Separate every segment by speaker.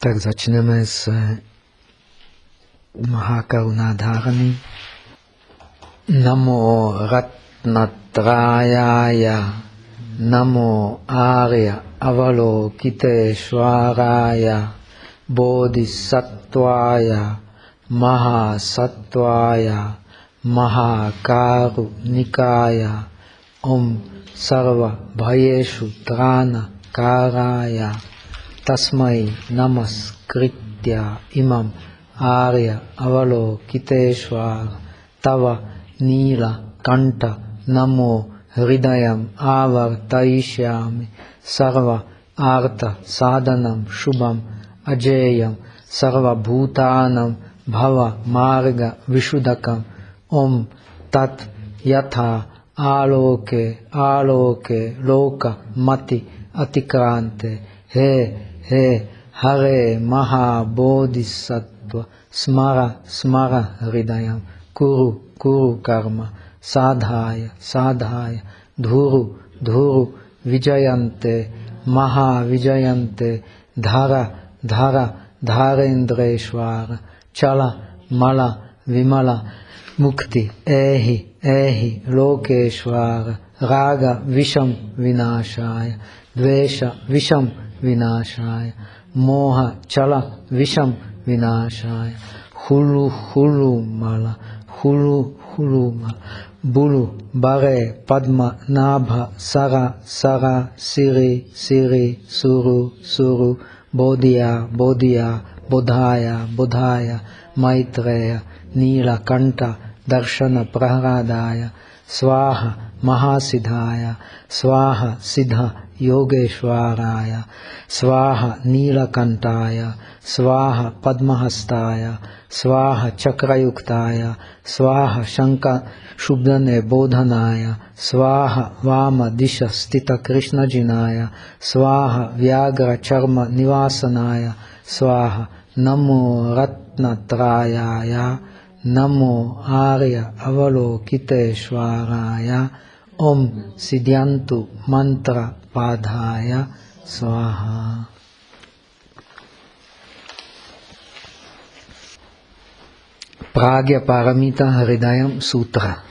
Speaker 1: Tak začneme s Mahakarunadharani. Namo Ratnatrayaya Namo Arya Avalokiteshvaraya Bodhisattvaya Mahasattvaya Mahakarunikaya Om Sarva Bhayeshu Trana Karaya తస్మై నమస్కృత్య ఇమం ఆర్య అవలోకితేష్వ తవ నీల కంఠ నమో హృదయం ఆవర్తయిష్యామి సర్వ ఆర్త సాధనం శుభం అజేయం సర్వభూతానం భవ మార్గ విశుదకం ఓం తత్ యథా ఆలోకే ఆలోకే లోక మతి అతిక్రాంతే హే हे हरे महाबोधिसत्व स्मर स्मर हृदय कुरु कुरु कर्म साधाय साधाय धुरु धुरु विजयन्ते महाविजयन्ते धर धर धारेन्द्रेश्वर चल मल विमल मुक्ति एहि एहि लोकेश्वर राग विषम विनाशाय द्वेष विषम विनाशाय मोह चल विषम विनाशाय हुलु हुलु माला हुलु हुलु माला बुलु बरे पद्म नाभ सर सर सिरि सिरि सुरु सुरु बोधिया बोधिया बुधाय बुधाय मैत्रेय नीलकण्ठ दर्शन प्रहलादाय स्वाहा महासिद्धाय स्वाहा सिद्ध योगेश्वराय स्वाहा नीलकण्ठाय स्वाहा पद्महस्ताय स्वाहा चक्रयुक्ताय स्वाहा शङ्क शुभ्रने बोधनाय स्वाहा वाम दिश स्थित कृष्णजिनाय स्वाहा व्याघ्र चर्म निवासनाय स्वाहा नमो रत्नत्रायाय नमो आर्य अवलोकितेश्वराय ॐ सिद्ध्यन्तु मन्त्रपाधाय स्वाहा Prágya Paramita Hridayam Sutra.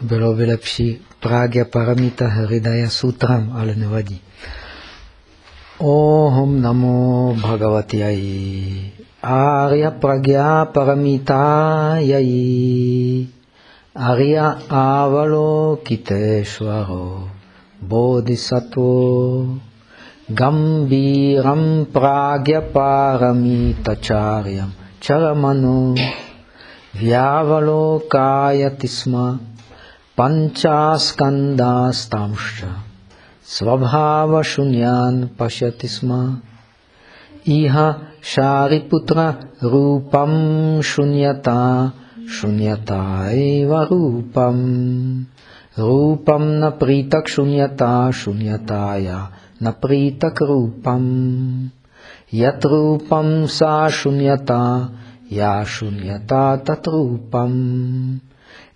Speaker 1: Bylo by lepší Prágya Paramita Hridaya Sutram, ale nevadí. Om Namo Bhagavati Ayi. Arya Pragya Paramita Yayi. Arya Avalokiteshvaro Bodhisattva Gambiram Pragyaparamitacharyam Charamano Vyavalokayati sma Panchaskandastamscha Svabhava Shunyan Pashyati sma Iha Shariputra Rupam Shunyata शून्यता एव रूपम् रूपं न प्रीतक् शून्यता शून्यताया न प्रीतक् रूपम्। यत् रूपं सा शून्यता या शून्यता तत् रूपम्।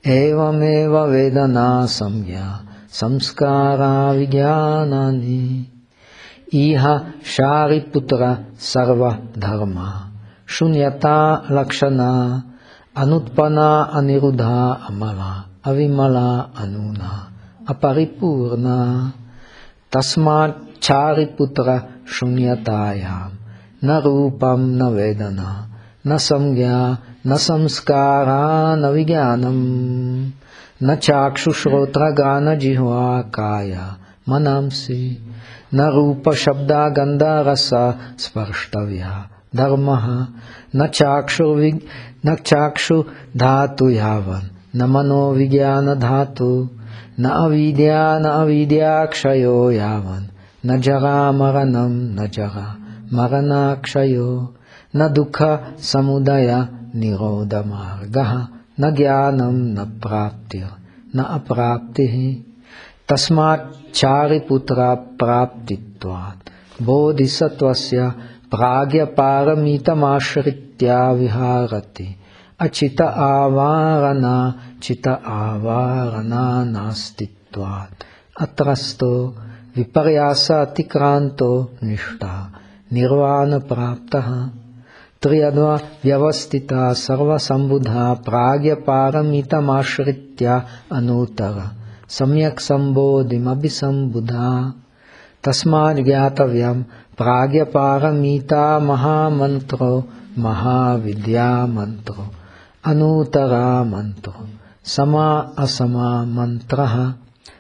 Speaker 1: एवमेव वेदना संज्ञा संस्कारा विज्ञानानि। इह शारिपुत्र सर्वधर्मा शून्यता लक्षणा Anutpana Anirudha Amala Avimala Anuna Aparipurna Tasmat Chariputra Shunyatayam Na Rupam Na Vedana Na Samgya Na Samskara Na Vijnanam Na Chakshu Shrotra Gana Jihva Kaya Manamsi Na Rupa Shabda Gandha Rasa Sparshtavya Dharmaha Na Chakshu Na Chakshu Dhatu Yavan Na Mano Vijnana Dhatu Na Avidya Na Avidya Kshayo Yavan Na Jara Maranam Na Jara Marana Kshayo Na Dukha Samudaya Nirodha Margaha Na Jnanam Na Praptir Na Apraptihi Tasmat Chariputra Praptitvat Bodhisattvasya Pragya Paramitamasharitya Viharati Achita Avarana Chita Avarana Nastitvat Atrasto viparyasa atikranto ništá, nirvana práptaha, Triyadva vyavastita sarva sambudha pragya paramita mashritya anutara samyak sambodhim abhisambudha tasmad gyatavyam pragya paramita mahamantro mahavidya mantro anutara mantro sama asama mantraha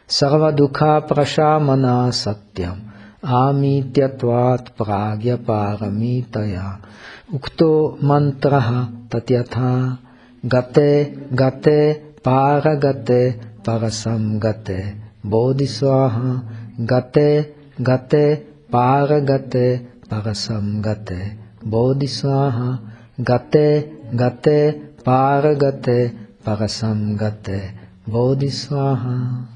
Speaker 1: sarva dukha prashamana satyam tatyatha gate gate parasam gate parasam gate bodhiswaha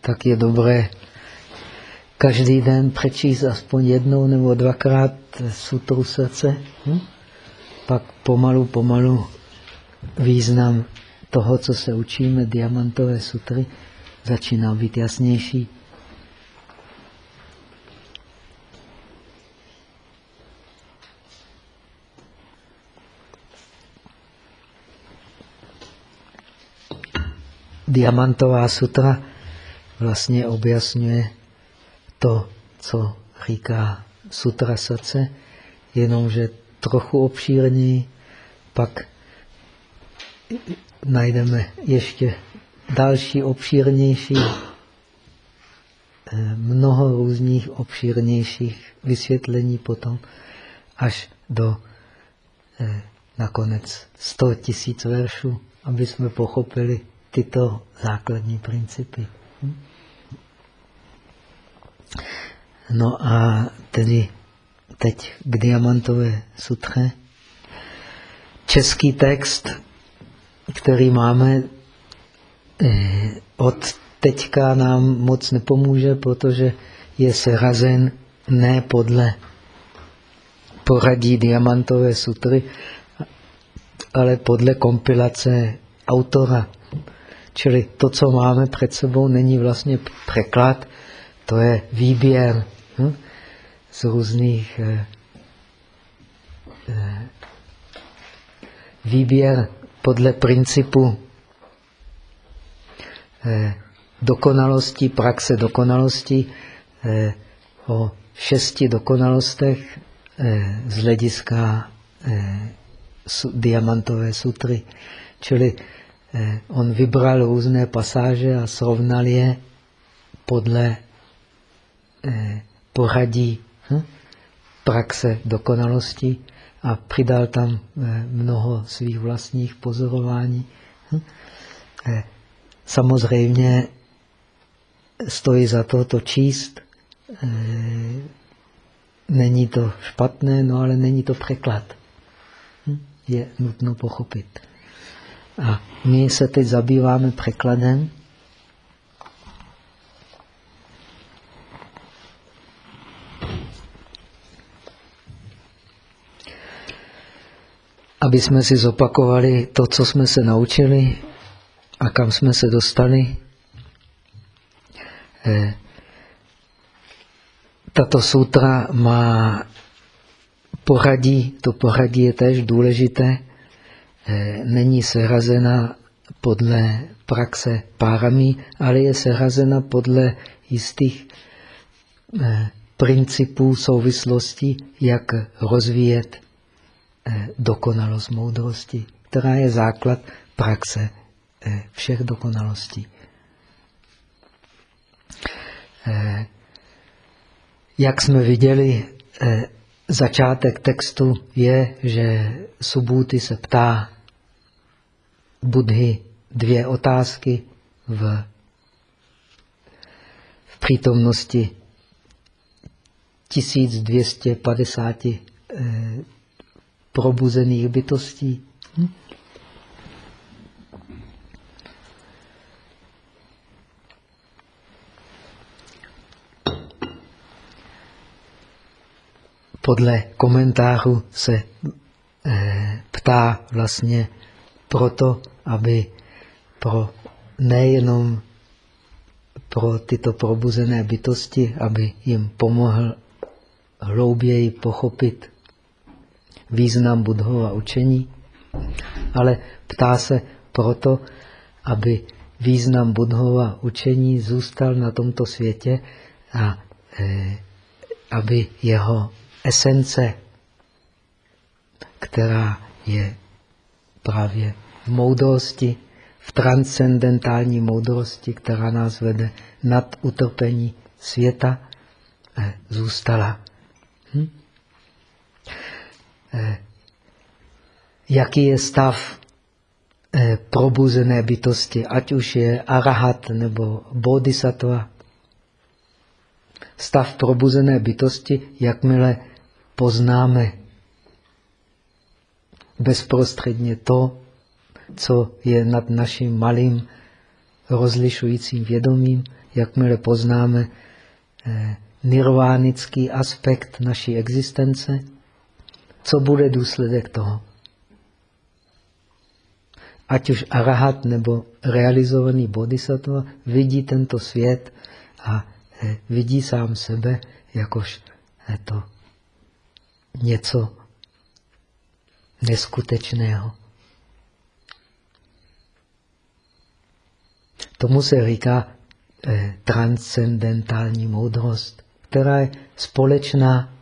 Speaker 1: tak je dobré každý den přečíst aspoň jednou nebo dvakrát sutru srdce. Hm? Pak pomalu, pomalu význam toho, co se učíme, diamantové sutry, začíná být jasnější. Diamantová sutra vlastně objasňuje to, co říká sutra srdce, jenomže trochu obšírněji, pak najdeme ještě další obšírnější, eh, mnoho různých obšírnějších vysvětlení potom, až do eh, nakonec 100 tisíc veršů, aby jsme pochopili tyto základní principy. Hm? No a tedy teď k diamantové sutře. Český text, který máme, eh, od teďka nám moc nepomůže, protože je serazen ne podle poradí diamantové sutry, ale podle kompilace autora. Čili to, co máme před sebou, není vlastně překlad, to je výběr hm, z různých eh, eh, výběr podle principu eh, dokonalosti, praxe dokonalosti eh, o šesti dokonalostech eh, z hlediska diamantové sutry. Čili on vybral různé pasáže a srovnal je podle poradí hm? praxe dokonalosti a přidal tam eh, mnoho svých vlastních pozorování. Hm? Eh, samozřejmě stojí za to to číst. Není to špatné, no ale není to překlad. Hm? Je nutno pochopit. A my se teď zabýváme překladem aby jsme si zopakovali to, co jsme se naučili a kam jsme se dostali. Eh, tato sutra má poradí, to poradí je též důležité, eh, není serazena podle praxe párami, ale je serazena podle jistých eh, principů souvislostí, jak rozvíjet dokonalost moudrosti, která je základ praxe eh, všech dokonalostí. Eh, jak jsme viděli, začátek textu je, že Subhuti se ptá Budhy dvě otázky v, v přítomnosti 1250 probuzených bytostí. Hm? podle komentářů se eh, ptá vlastně proto, aby pro nejenom pro tyto probuzené bytosti, aby jim pomohl hlouběji pochopit význam Budhova učení, ale ptá se proto, aby význam Budhova učení zůstal na tomto světě a e, aby jeho esence, která je právě v moudrosti, v transcendentální moudrosti, která nás vede nad utrpení světa, e, zůstala. Hm? E, jaký je stav Eh, probuzené bytosti, ať už je arahat nebo bodhisattva. Stav probuzené bytosti, jakmile poznáme bezprostředně to, co je nad naším malým rozlišujícím vědomím, jakmile poznáme eh, nirvánický aspekt naší existence, co bude důsledek toho? ať už arahat nebo realizovaný bodhisattva, vidí tento svět a eh, vidí sám sebe jakož eh, to něco neskutečného. Tomu se říká eh, transcendentální moudrost, která je společná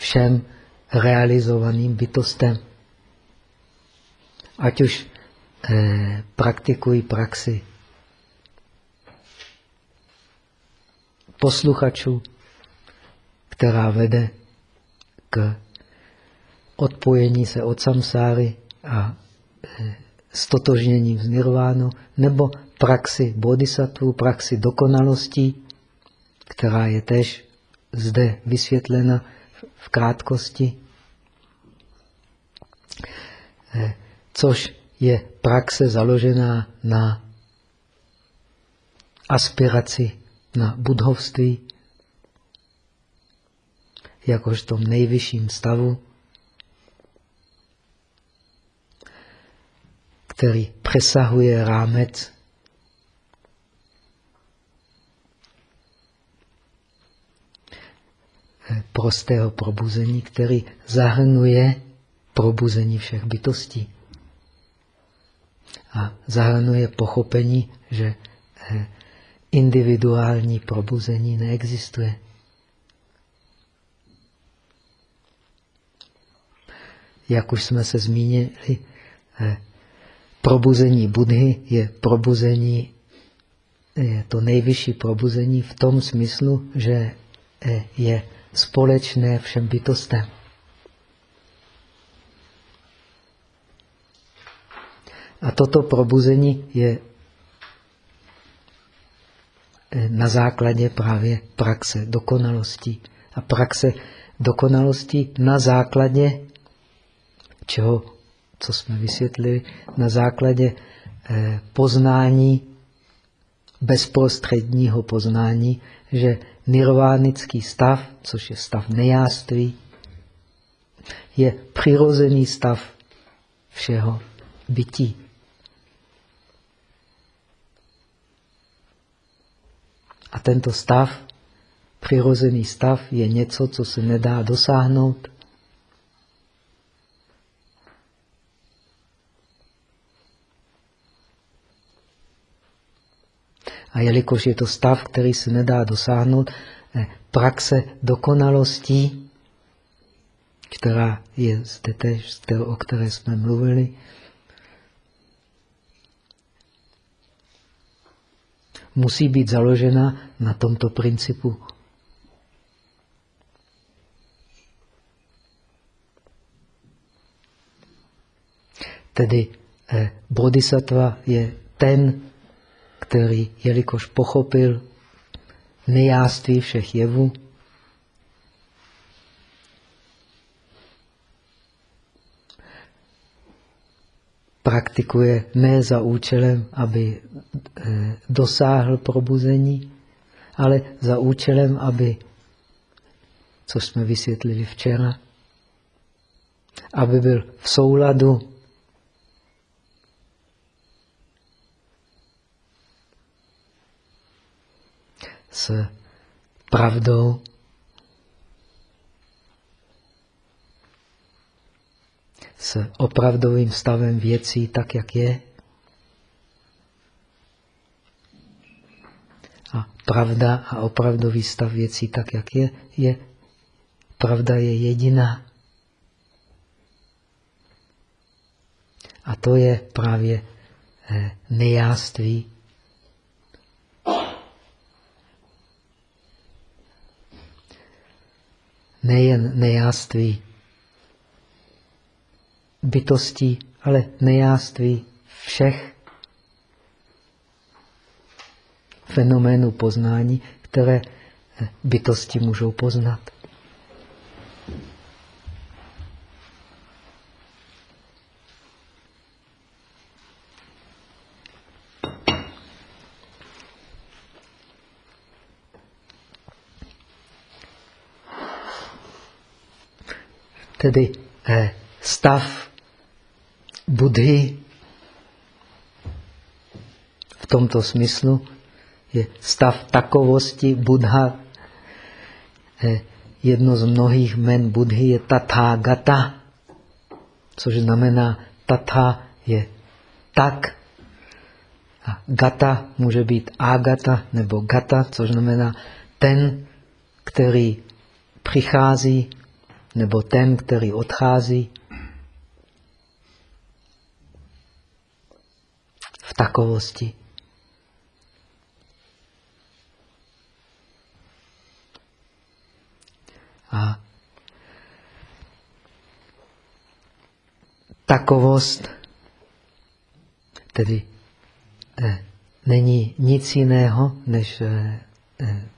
Speaker 1: všem realizovaným bytostem. Ať už eh, praktikují praxi posluchačů, která vede k odpojení se od samsáry a eh, stotožněním z nirvánu, nebo praxi bodhisattva, praxi dokonalostí, která je tež zde vysvětlena v krátkosti. Eh, což je praxe založená na aspiraci na budhovství, jakož tom nejvyšším stavu, který přesahuje rámec prostého probuzení, který zahrnuje probuzení všech bytostí a zahrnuje pochopení, že eh, individuální probuzení neexistuje. Jak už jsme se zmínili, eh, probuzení Budhy je probuzení, je to nejvyšší probuzení v tom smyslu, že eh, je společné všem bytostem. A toto probuzení je eh, na základě právě praxe dokonalosti. A praxe dokonalosti na základě čeho, co jsme vysvětlili, na základě eh, poznání, bezprostředního poznání, že nirvánický stav, což je stav nejáství, je přirozený stav všeho bytí. A tento stav, přirozený stav, je něco, co se nedá dosáhnout. A jelikož je to stav, který se nedá dosáhnout, eh, praxe dokonalostí, která je zde tež, o které jsme mluvili, musí být založena na tomto principu. Tedy eh, bodhisattva je ten, který, jelikož pochopil nejáství všech jevů, praktikuje ne za účelem, aby eh, dosáhl probuzení, ale za účelem, aby co jsme vysvětlili včera, aby byl v souladu s pravdou, s opravdovým stavem věcí tak, jak je. A pravda a opravdový stav věcí tak, jak je, je pravda je jediná. A to je právě eh, nejáství. Nejen nejáství bytostí, ale nejáství všech fenoménů poznání, které bytosti můžou poznat. Tedy eh, stav Budhy v tomto smyslu je stav takovosti Buddha. Jedno z mnohých men Budhy je Tathagata, což znamená Tatha je tak. A gata může být agata nebo gata, což znamená ten, který přichází, nebo ten, který odchází. v takovosti. A takovost tedy eh, není nic jiného než eh, eh,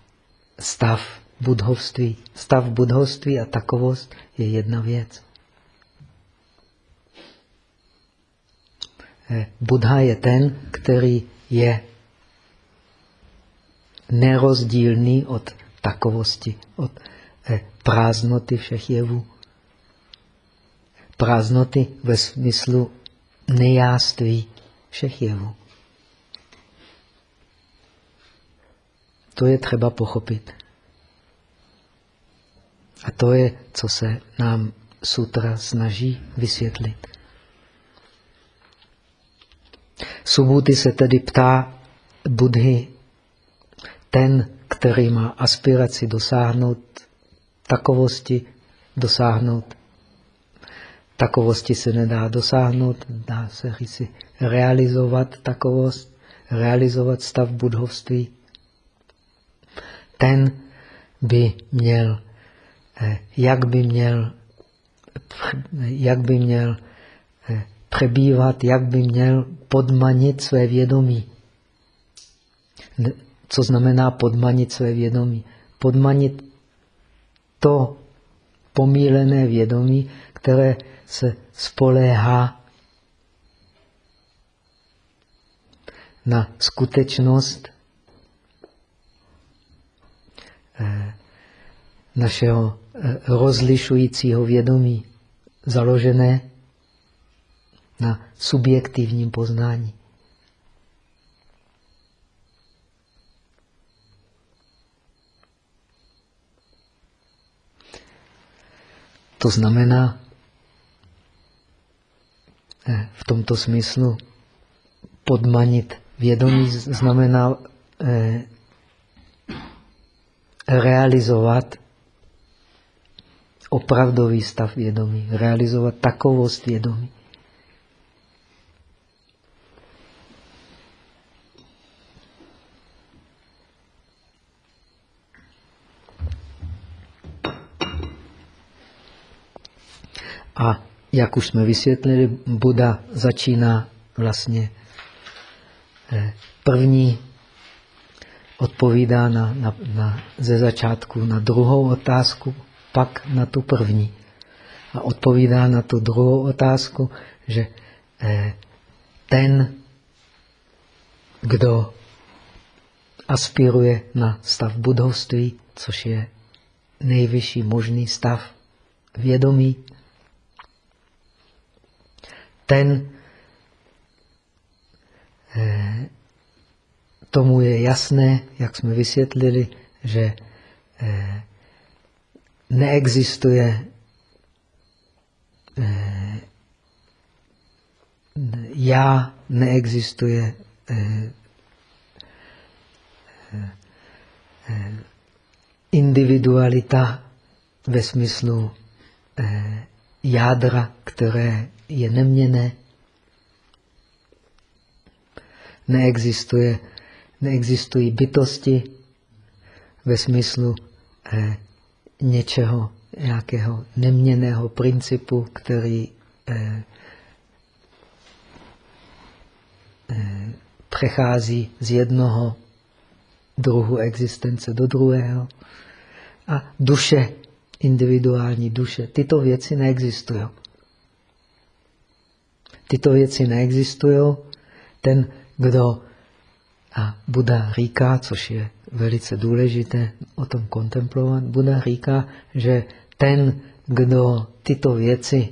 Speaker 1: stav budhovství. Stav budhovství a takovost je jedna věc. Eh, Buddha je ten, který je nerozdílný od takovosti, od eh, prázdnoty všech jevů. Prázdnoty ve smyslu nejáství všech jevů. To je třeba pochopit. A to je, co se nám sutra snaží vysvětlit. Subhuti se tedy ptá Budhy, ten, který má aspiraci dosáhnout takovosti, dosáhnout. Takovosti se nedá dosáhnout, dá se říci realizovat takovost, realizovat stav budhovství. Ten by měl, jak by měl, jak by měl eh, přebývat, jak by měl podmanit své vědomí. Co znamená podmanit své vědomí? Podmanit to pomílené vědomí, které se spoléhá na skutečnost eh, našeho eh, rozlišujícího vědomí, založené na subjektivním poznání. To znamená, eh, v tomto smyslu podmanit vědomí znamená eh, realizovat opravdový stav vědomí, realizovat takovost vědomí. A jak už jsme vysvětlili, Buda začíná vlastně eh, první, odpovídá na, na, na, ze začátku na druhou otázku, pak na tu první. A odpovídá na tu druhou otázku, že eh, ten, kdo aspiruje na stav budovství, což je nejvyšší možný stav vědomí. Ten eh, tomu je jasné, jak jsme vysvětlili, že eh, neexistuje eh, já, neexistuje individualita ve smyslu eh, jádra, které je neměné. Neexistuje, neexistují bytosti ve smyslu eh, něčeho, nějakého neměného principu, který eh, eh, přechází z jednoho druhu existence do druhého. A duše individuální duše. Tyto věci neexistují. Tyto věci neexistují. Ten, kdo a Buda říká, což je velice důležité o tom kontemplovat, Buda říká, že ten, kdo tyto věci,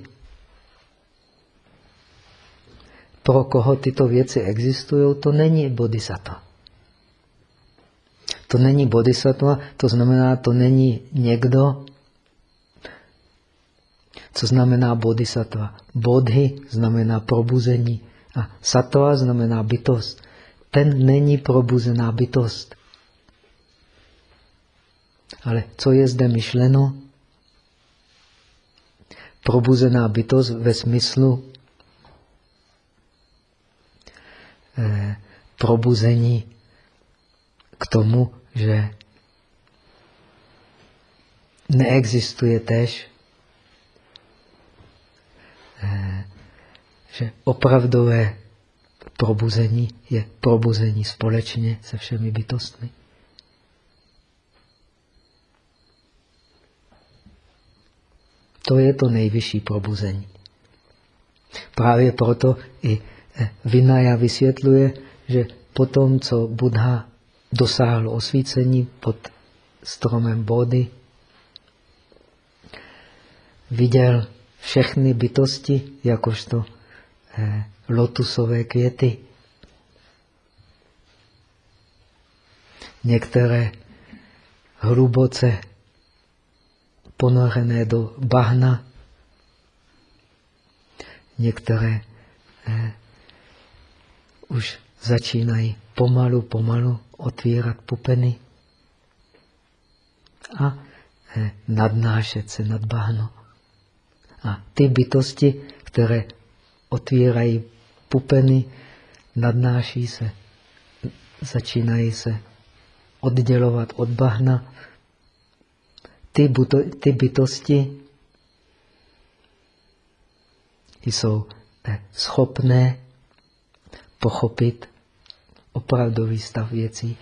Speaker 1: pro koho tyto věci existují, to není bodhisattva. To není bodhisattva, to znamená, to není někdo, co znamená bodhisattva? Bodhi znamená probuzení a sattva znamená bytost. Ten není probuzená bytost. Ale co je zde myšleno? Probuzená bytost ve smyslu eh, probuzení k tomu, že neexistuje tež Eh, že opravdové probuzení je probuzení společně se všemi bytostmi. To je to nejvyšší probuzení. Právě proto i eh, Vinaya vysvětluje, že po tom, co Buddha dosáhl osvícení pod stromem Bodhi, viděl všechny bytosti jakožto eh, lotusové květy. Některé hluboce ponorené do bahna, některé eh, už začínají pomalu, pomalu otvírat pupeny a eh, nadnášet se nad bahno. A ty bytosti, které otvírají pupeny, nadnáší se, začínají se oddělovat od bahna. Ty, buto, ty bytosti jsou eh, schopné pochopit opravdový stav věcí.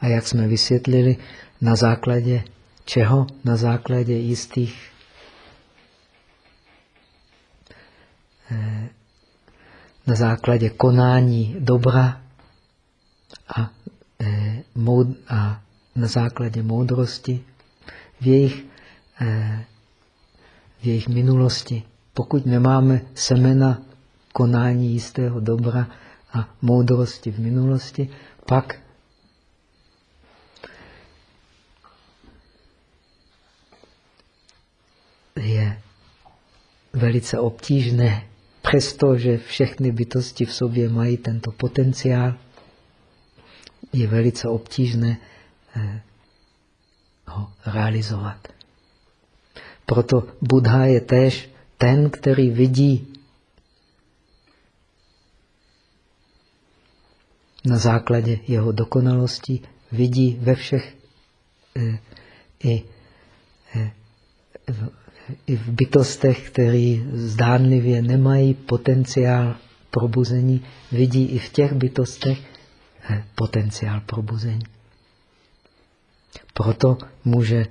Speaker 1: A jak jsme vysvětlili, na základě čeho? Na základě jistých eh, na základě konání dobra a, eh, a na základě moudrosti v jejich, eh, v jejich minulosti. Pokud nemáme semena konání jistého dobra a moudrosti v minulosti, pak je velice obtížné, přestože všechny bytosti v sobě mají tento potenciál, je velice obtížné eh, ho realizovat. Proto Buddha je též ten, který vidí na základě jeho dokonalosti, vidí ve všech eh, i eh, i v bytostech, které zdánlivě nemají potenciál probuzení, vidí i v těch bytostech potenciál probuzení. Proto může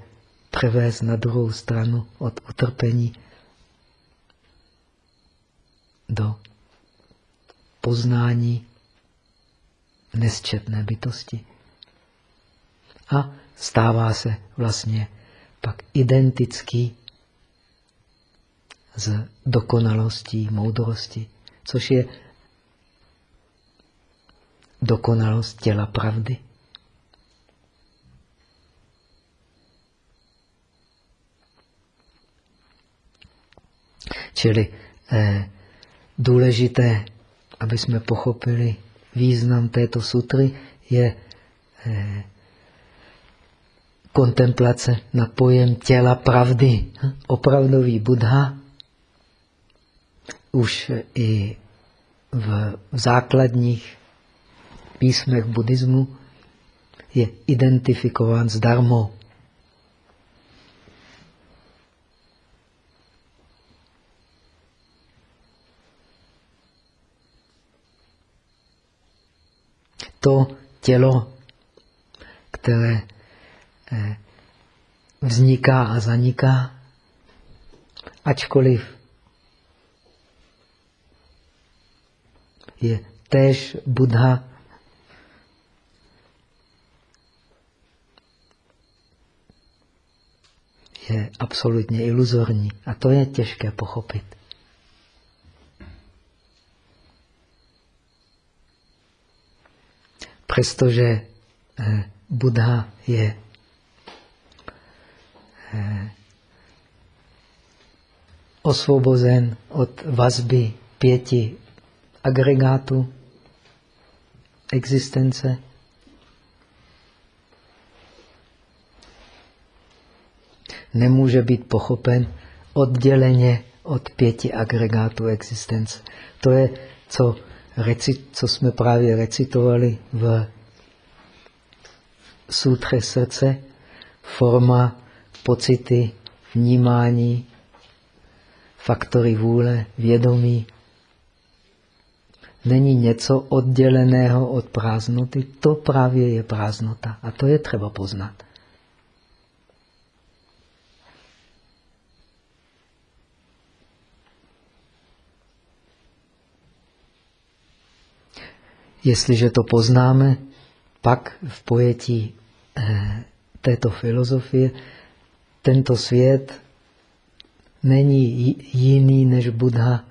Speaker 1: převést na druhou stranu od utrpení do poznání nesčetné bytosti. A stává se vlastně pak identický s dokonalostí moudrosti, což je dokonalost těla pravdy. Čili eh, důležité, aby jsme pochopili význam této sutry, je eh, kontemplace na pojem těla pravdy. Opravdový Buddha už i v základních písmech buddhismu je identifikován s darmou. To tělo, které eh, vzniká a zaniká, ačkoliv je též Buddha je absolutně iluzorní. A to je těžké pochopit. Přestože eh, Buddha je eh, osvobozen od vazby pěti agregátů existence, nemůže být pochopen odděleně od pěti agregátů existence. To je, co, co jsme právě recitovali v sutře srdce, forma, pocity, vnímání, faktory vůle, vědomí. Není něco odděleného od prázdnoty, to právě je prázdnota a to je třeba poznat. Jestliže to poznáme, pak v pojetí eh, této filozofie tento svět není jiný než Buddha.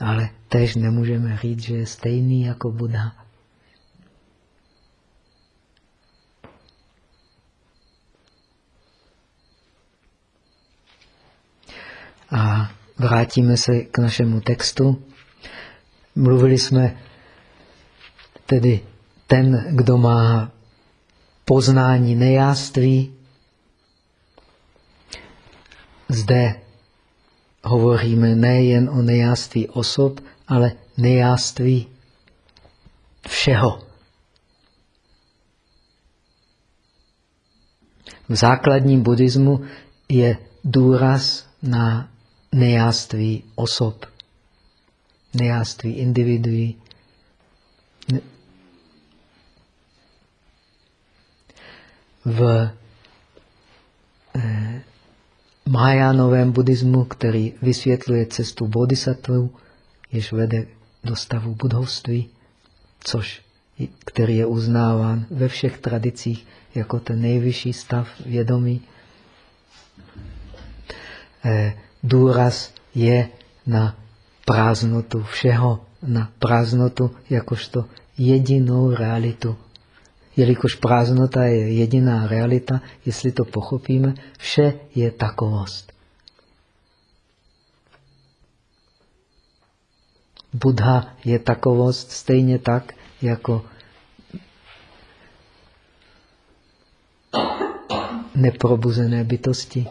Speaker 1: Ale tež nemůžeme říct, že je stejný jako Buddha. A vrátíme se k našemu textu. Mluvili jsme tedy ten, kdo má poznání nejáství. Zde hovoříme nejen o nejáství osob, ale nejáství všeho. V základním buddhismu je důraz na nejáství osob, nejáství individuí. V eh, Mahajánovém buddhismu, který vysvětluje cestu bodhisattva, jež vede do stavu budhovství, což, který je uznáván ve všech tradicích jako ten nejvyšší stav vědomí. Eh, důraz je na prázdnotu všeho, na prázdnotu jakožto jedinou realitu. Jelikož prázdnota je jediná realita, jestli to pochopíme, vše je takovost. Buddha je takovost stejně tak, jako neprobuzené bytosti.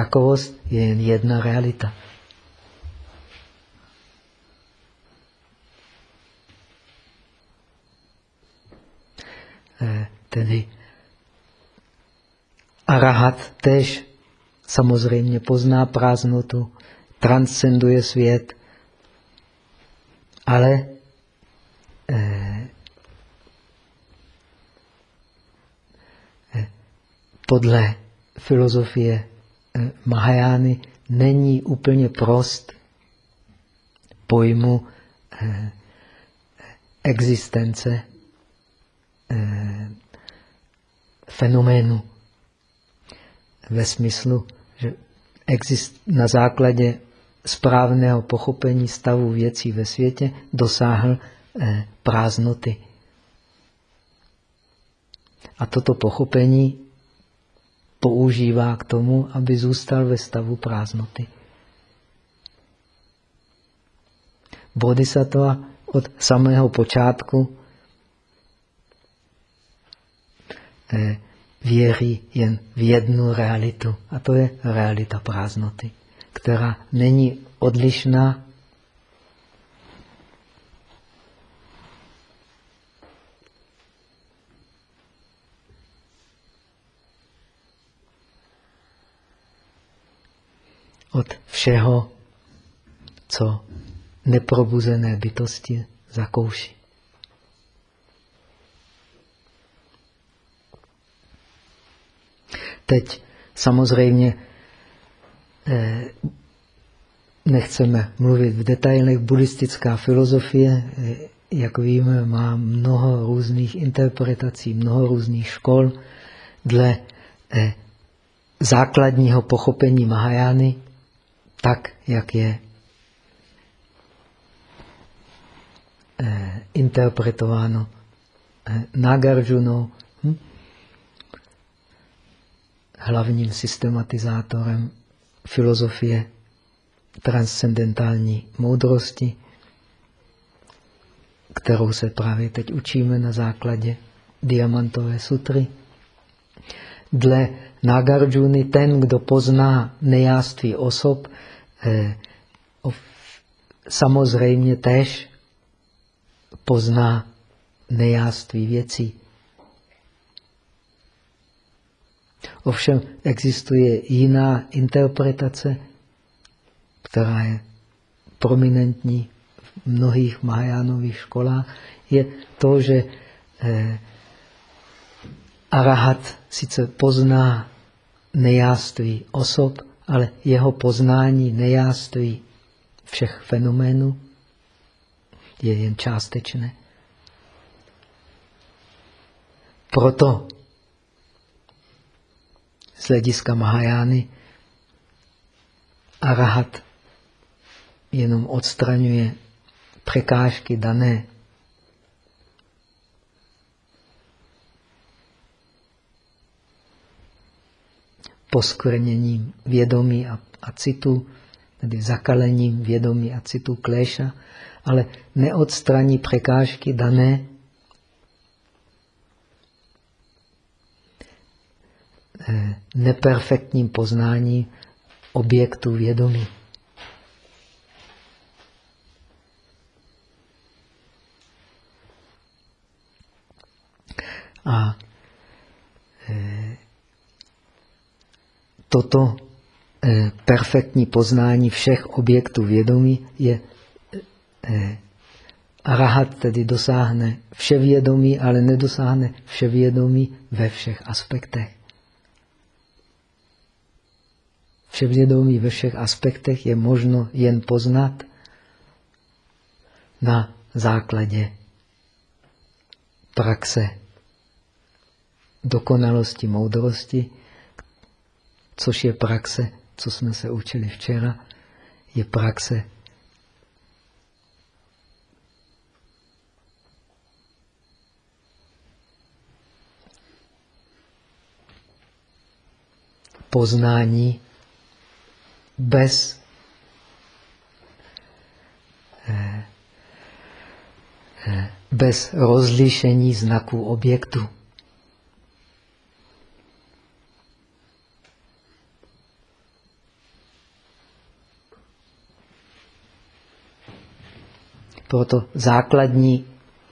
Speaker 1: Takovost je jen jedna realita. Eh, tedy arahat tež samozřejmě pozná prázdnotu, transcenduje svět, ale eh, eh, podle filozofie Mahajány není úplně prost pojmu eh, existence eh, fenoménu. Ve smyslu, že exist, na základě správného pochopení stavu věcí ve světě dosáhl eh, prázdnoty. A toto pochopení používá k tomu, aby zůstal ve stavu prázdnoty. Bodhisattva od samého počátku eh, věří jen v jednu realitu. A to je realita prázdnoty, která není odlišná od všeho, co neprobuzené bytosti zakouší. Teď samozřejmě eh, nechceme mluvit v detailech. Buddhistická filozofie, eh, jak víme, má mnoho různých interpretací, mnoho různých škol. Dle eh, základního pochopení Mahajány, tak, jak je interpretováno Nagarjunou, hm? hlavním systematizátorem filozofie transcendentální moudrosti, kterou se právě teď učíme na základě diamantové sutry. Dle Nagarjuna ten, kdo pozná nejáství osob, eh, samozřejmě tež pozná nejáství věcí. Ovšem existuje jiná interpretace, která je prominentní v mnohých Mahajánových školách, je to, že eh, arahat sice pozná nejáství osob, ale jeho poznání nejáství všech fenoménů je jen částečné. Proto z hlediska Mahajány arahat jenom odstraňuje překážky dané poskvrněním vědomí a, a citu, tedy zakalením vědomí a citu kléša, ale neodstraní překážky dané Eh, neperfektním poznání objektu vědomí. A toto eh, perfektní poznání všech objektů vědomí je arahat tedy dosáhne vševědomí, ale nedosáhne vševědomí ve všech aspektech. Vševědomí ve všech aspektech je možno jen poznat na základě praxe dokonalosti, moudrosti, což je praxe, co jsme se učili včera, je praxe poznání bez eh, eh, bez rozlišení znaků objektu. Proto základní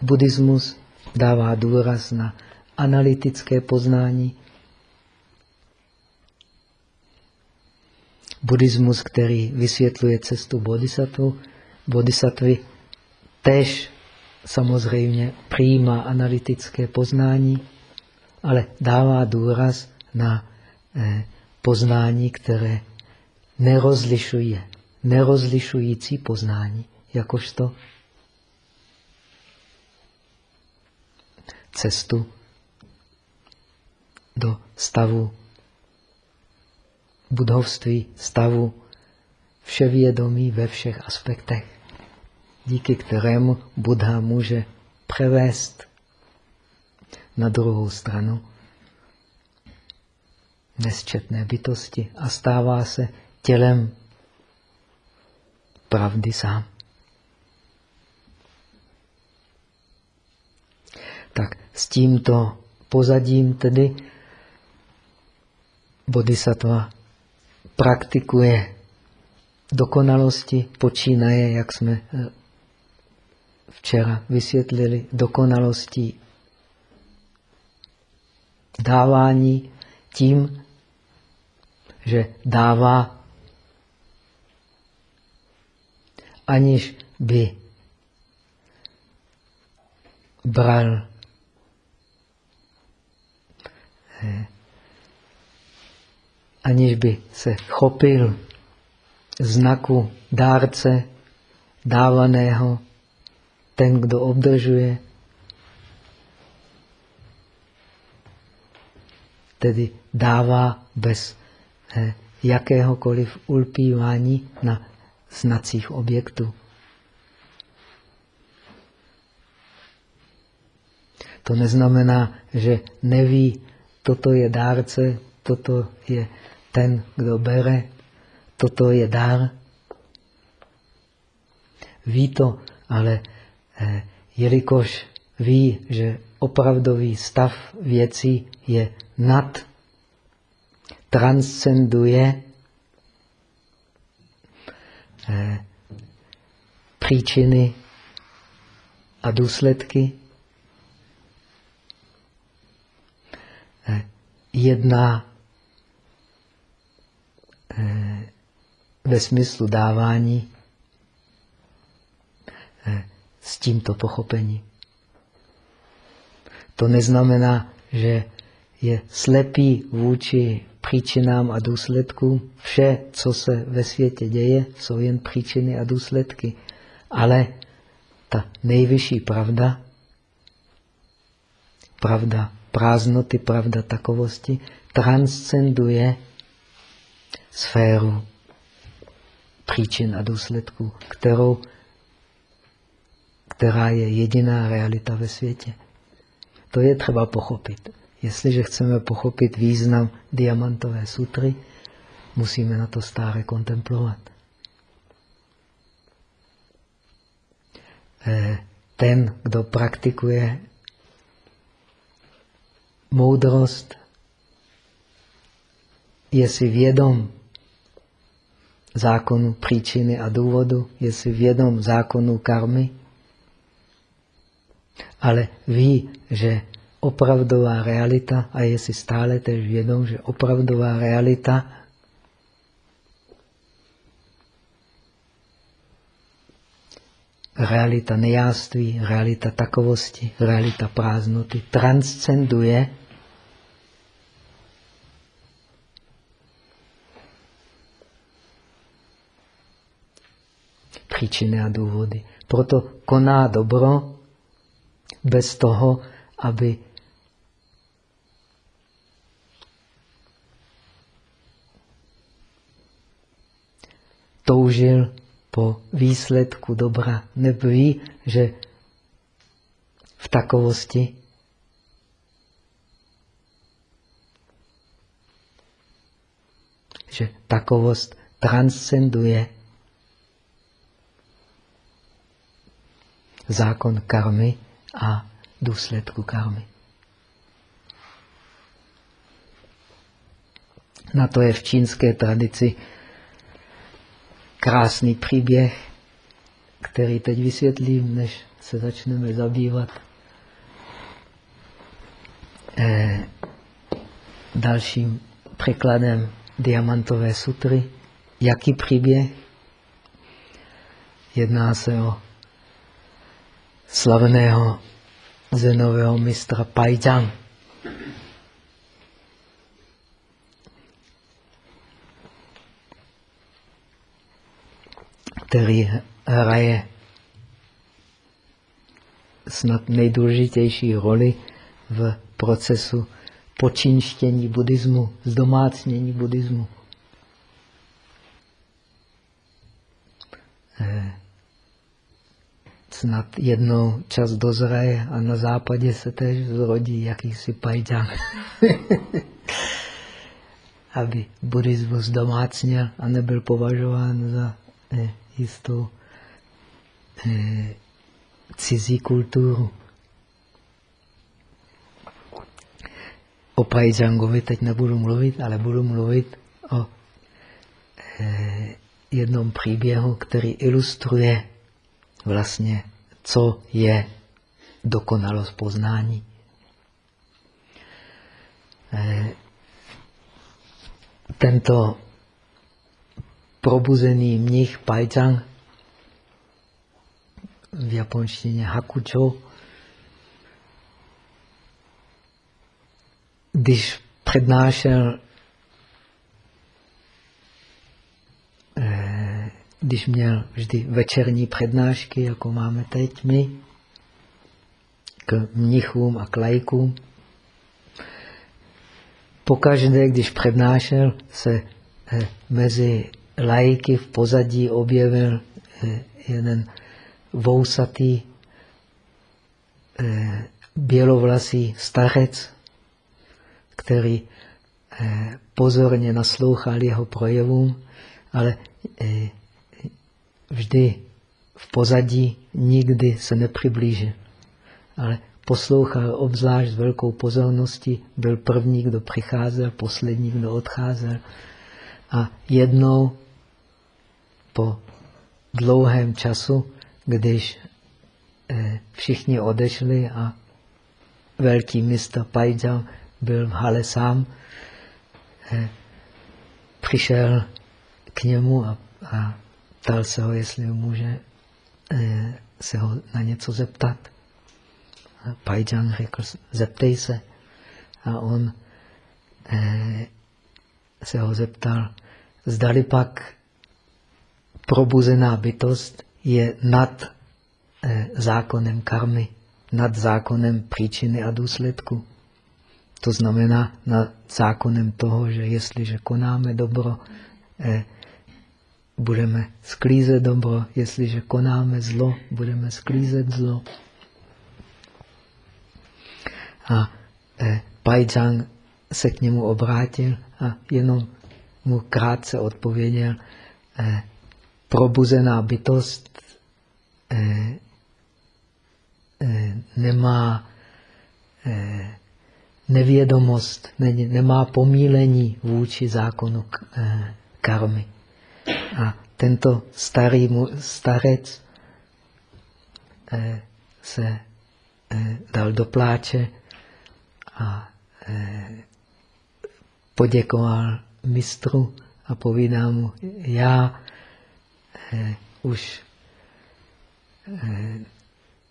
Speaker 1: buddhismus dává důraz na analytické poznání, buddhismus, který vysvětluje cestu bodhisattvu, bodhisattvy, tež samozřejmě přijímá analytické poznání, ale dává důraz na eh, poznání, které nerozlišuje, nerozlišující poznání, jakožto cestu do stavu budovství, stavu vševědomí ve všech aspektech, díky kterému Buddha může převést na druhou stranu nesčetné bytosti a stává se tělem pravdy sám. Tak s tímto pozadím tedy bodhisattva praktikuje dokonalosti, počínaje, jak jsme eh, včera vysvětlili, dokonalosti dávání tím, že dává, aniž by bral eh, aniž by se chopil znaku dárce dávaného, ten, kdo obdržuje, tedy dává bez jakéhokoliv ulpívání na znacích objektů. To neznamená, že neví, toto je dárce, toto je ten, kdo bere, toto je dár. Ví to, ale eh, jelikož ví, že opravdový stav věcí je nad, transcenduje eh, příčiny a důsledky, eh, jedná eh, ve smyslu dávání eh, s tímto pochopením. To neznamená, že je slepý vůči příčinám a důsledkům. Vše, co se ve světě děje, jsou jen příčiny a důsledky. Ale ta nejvyšší pravda, pravda prázdnoty, pravda takovosti, transcenduje sféru příčin a důsledků, kterou, která je jediná realita ve světě. To je třeba pochopit. Jestliže chceme pochopit význam diamantové sutry, musíme na to stále kontemplovat. Eh, ten, kdo praktikuje moudrost, je si vědom zákonu příčiny a důvodu, je si vědom zákonu karmy, ale ví, že opravdová realita a je si stále tež vědom, že opravdová realita realita nejáství, realita takovosti, realita prázdnoty transcenduje příčiny a důvody. Proto koná dobro bez toho, aby toužil po výsledku dobra, nebo ví, že v takovosti že takovost transcenduje zákon karmy a důsledku karmy. Na to je v čínské tradici krásný příběh, který teď vysvětlím, než se začneme zabývat eh, dalším překladem diamantové sutry. Jaký příběh? Jedná se o slavného zenového mistra Pajjang. který hraje snad nejdůležitější roli v procesu počínštění buddhismu, zdomácnění buddhismu. Eh, snad jednou čas dozraje a na západě se tež zrodí jakýsi pajdžan. Aby buddhismus domácněl a nebyl považován za eh, jistou eh, cizí kulturu. O Pajzangovi teď nebudu mluvit, ale budu mluvit o eh, jednom příběhu, který ilustruje vlastně, co je dokonalost poznání. Eh, tento probuzený mnich Pajzang v japonštině Hakucho, když přednášel, když měl vždy večerní přednášky, jako máme teď my, k mnichům a k pokaždé, když přednášel, se eh, mezi lajky v pozadí objevil eh, jeden vousatý, eh, bělovlasý starec, který pozorně naslouchal jeho projevům, ale vždy v pozadí nikdy se nepřiblížil. Ale poslouchal obzvlášť s velkou pozorností, byl první, kdo přicházel, poslední, kdo odcházel. A jednou po dlouhém času když eh, všichni odešli a velký mistr Pajdžal byl v hale sám, eh, přišel k němu a, a ptal se ho, jestli může eh, se ho na něco zeptat. Pajdžan řekl, zeptej se. A on se ho zeptal, zdali pak probuzená bytost je nad eh, zákonem karmy, nad zákonem příčiny a důsledku. To znamená nad zákonem toho, že jestliže konáme dobro, eh, budeme sklízet dobro, jestliže konáme zlo, budeme sklízet zlo. A eh, Pajzang se k němu obrátil a jenom mu krátce odpověděl, eh, probuzená bytost eh, eh, nemá eh, nevědomost, ne, nemá pomílení vůči zákonu eh, karmy. A tento starý starec eh, se eh, dal do pláče a eh, poděkoval mistru a povídá mu, já eh, už eh,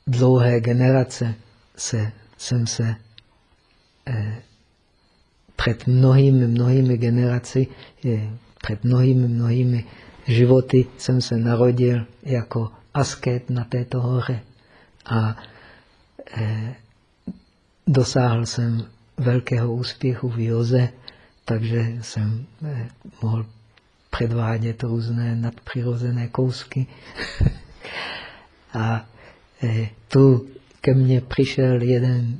Speaker 1: dlouhé generace se, jsem se eh, před mnohými, mnohými generaci, eh, před mnohými, mnohými životy jsem se narodil jako asket na této hoře a eh, dosáhl jsem velkého úspěchu v Joze, takže jsem eh, mohl předvádět různé nadpřirozené kousky. a e, tu ke mně přišel jeden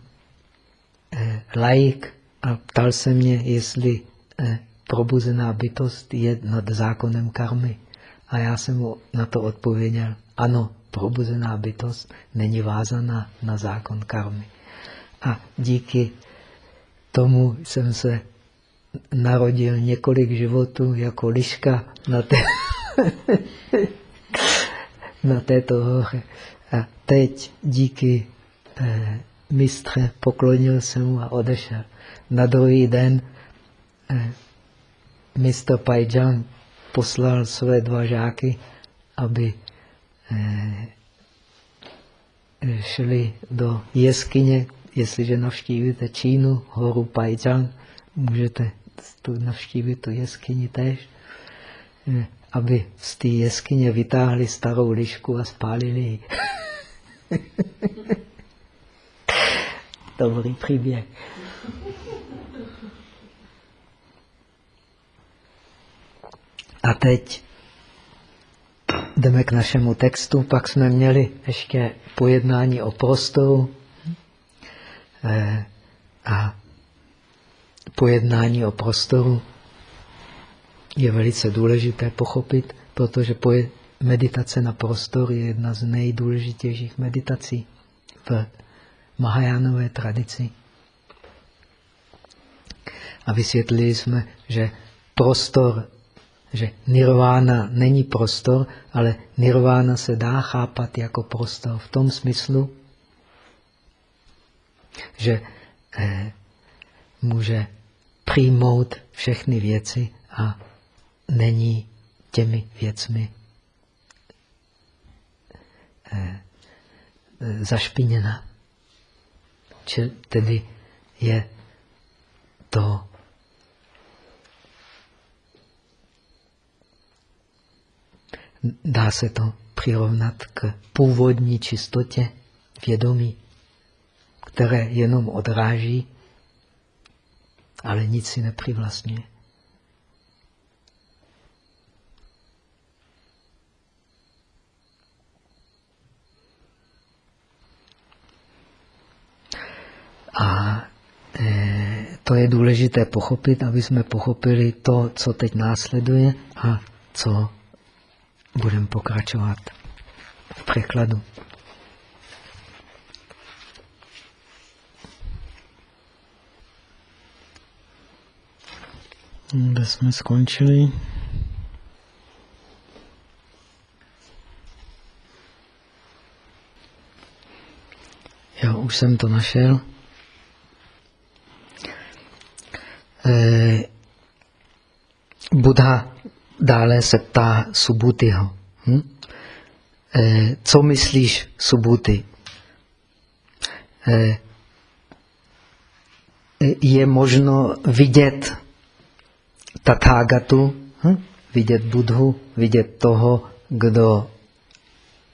Speaker 1: e, laik a ptal se mě, jestli e, probuzená bytost je nad zákonem karmy. A já jsem mu na to odpověděl, ano, probuzená bytost není vázaná na zákon karmy. A díky tomu jsem se narodil několik životů jako liška na, té, na této hoře. A teď díky eh, mistře poklonil se mu a odešel. Na druhý den eh, mistr Pajjan poslal své dva žáky, aby eh, šli do jeskyně, jestliže navštívíte Čínu, horu Pajjan, můžete tu navštívit tu jeskyni tež, eh, aby z té jeskyně vytáhli starou lišku a spálili ji. Dobrý příběh. A teď jdeme k našemu textu. Pak jsme měli ještě pojednání o prostoru eh, a pojednání o prostoru je velice důležité pochopit, protože meditace na prostor je jedna z nejdůležitějších meditací v Mahajánové tradici. A vysvětlili jsme, že prostor, že nirvána není prostor, ale nirvána se dá chápat jako prostor v tom smyslu, že eh, může přijmout všechny věci a není těmi věcmi eh, zašpiněna. Či tedy je to dá se to přirovnat k původní čistotě vědomí, které jenom odráží, ale nic si nepřivlastňuje. A e, to je důležité pochopit, aby jsme pochopili to, co teď následuje a co budeme pokračovat v překladu. Kde jsme skončili? Jo, už jsem to našel. Eh, Buddha dále se ptá Subutiho. Hm? Eh, co myslíš, Subuti? Eh, je možno vidět Tathagatu, hm? vidět Budhu, vidět toho, kdo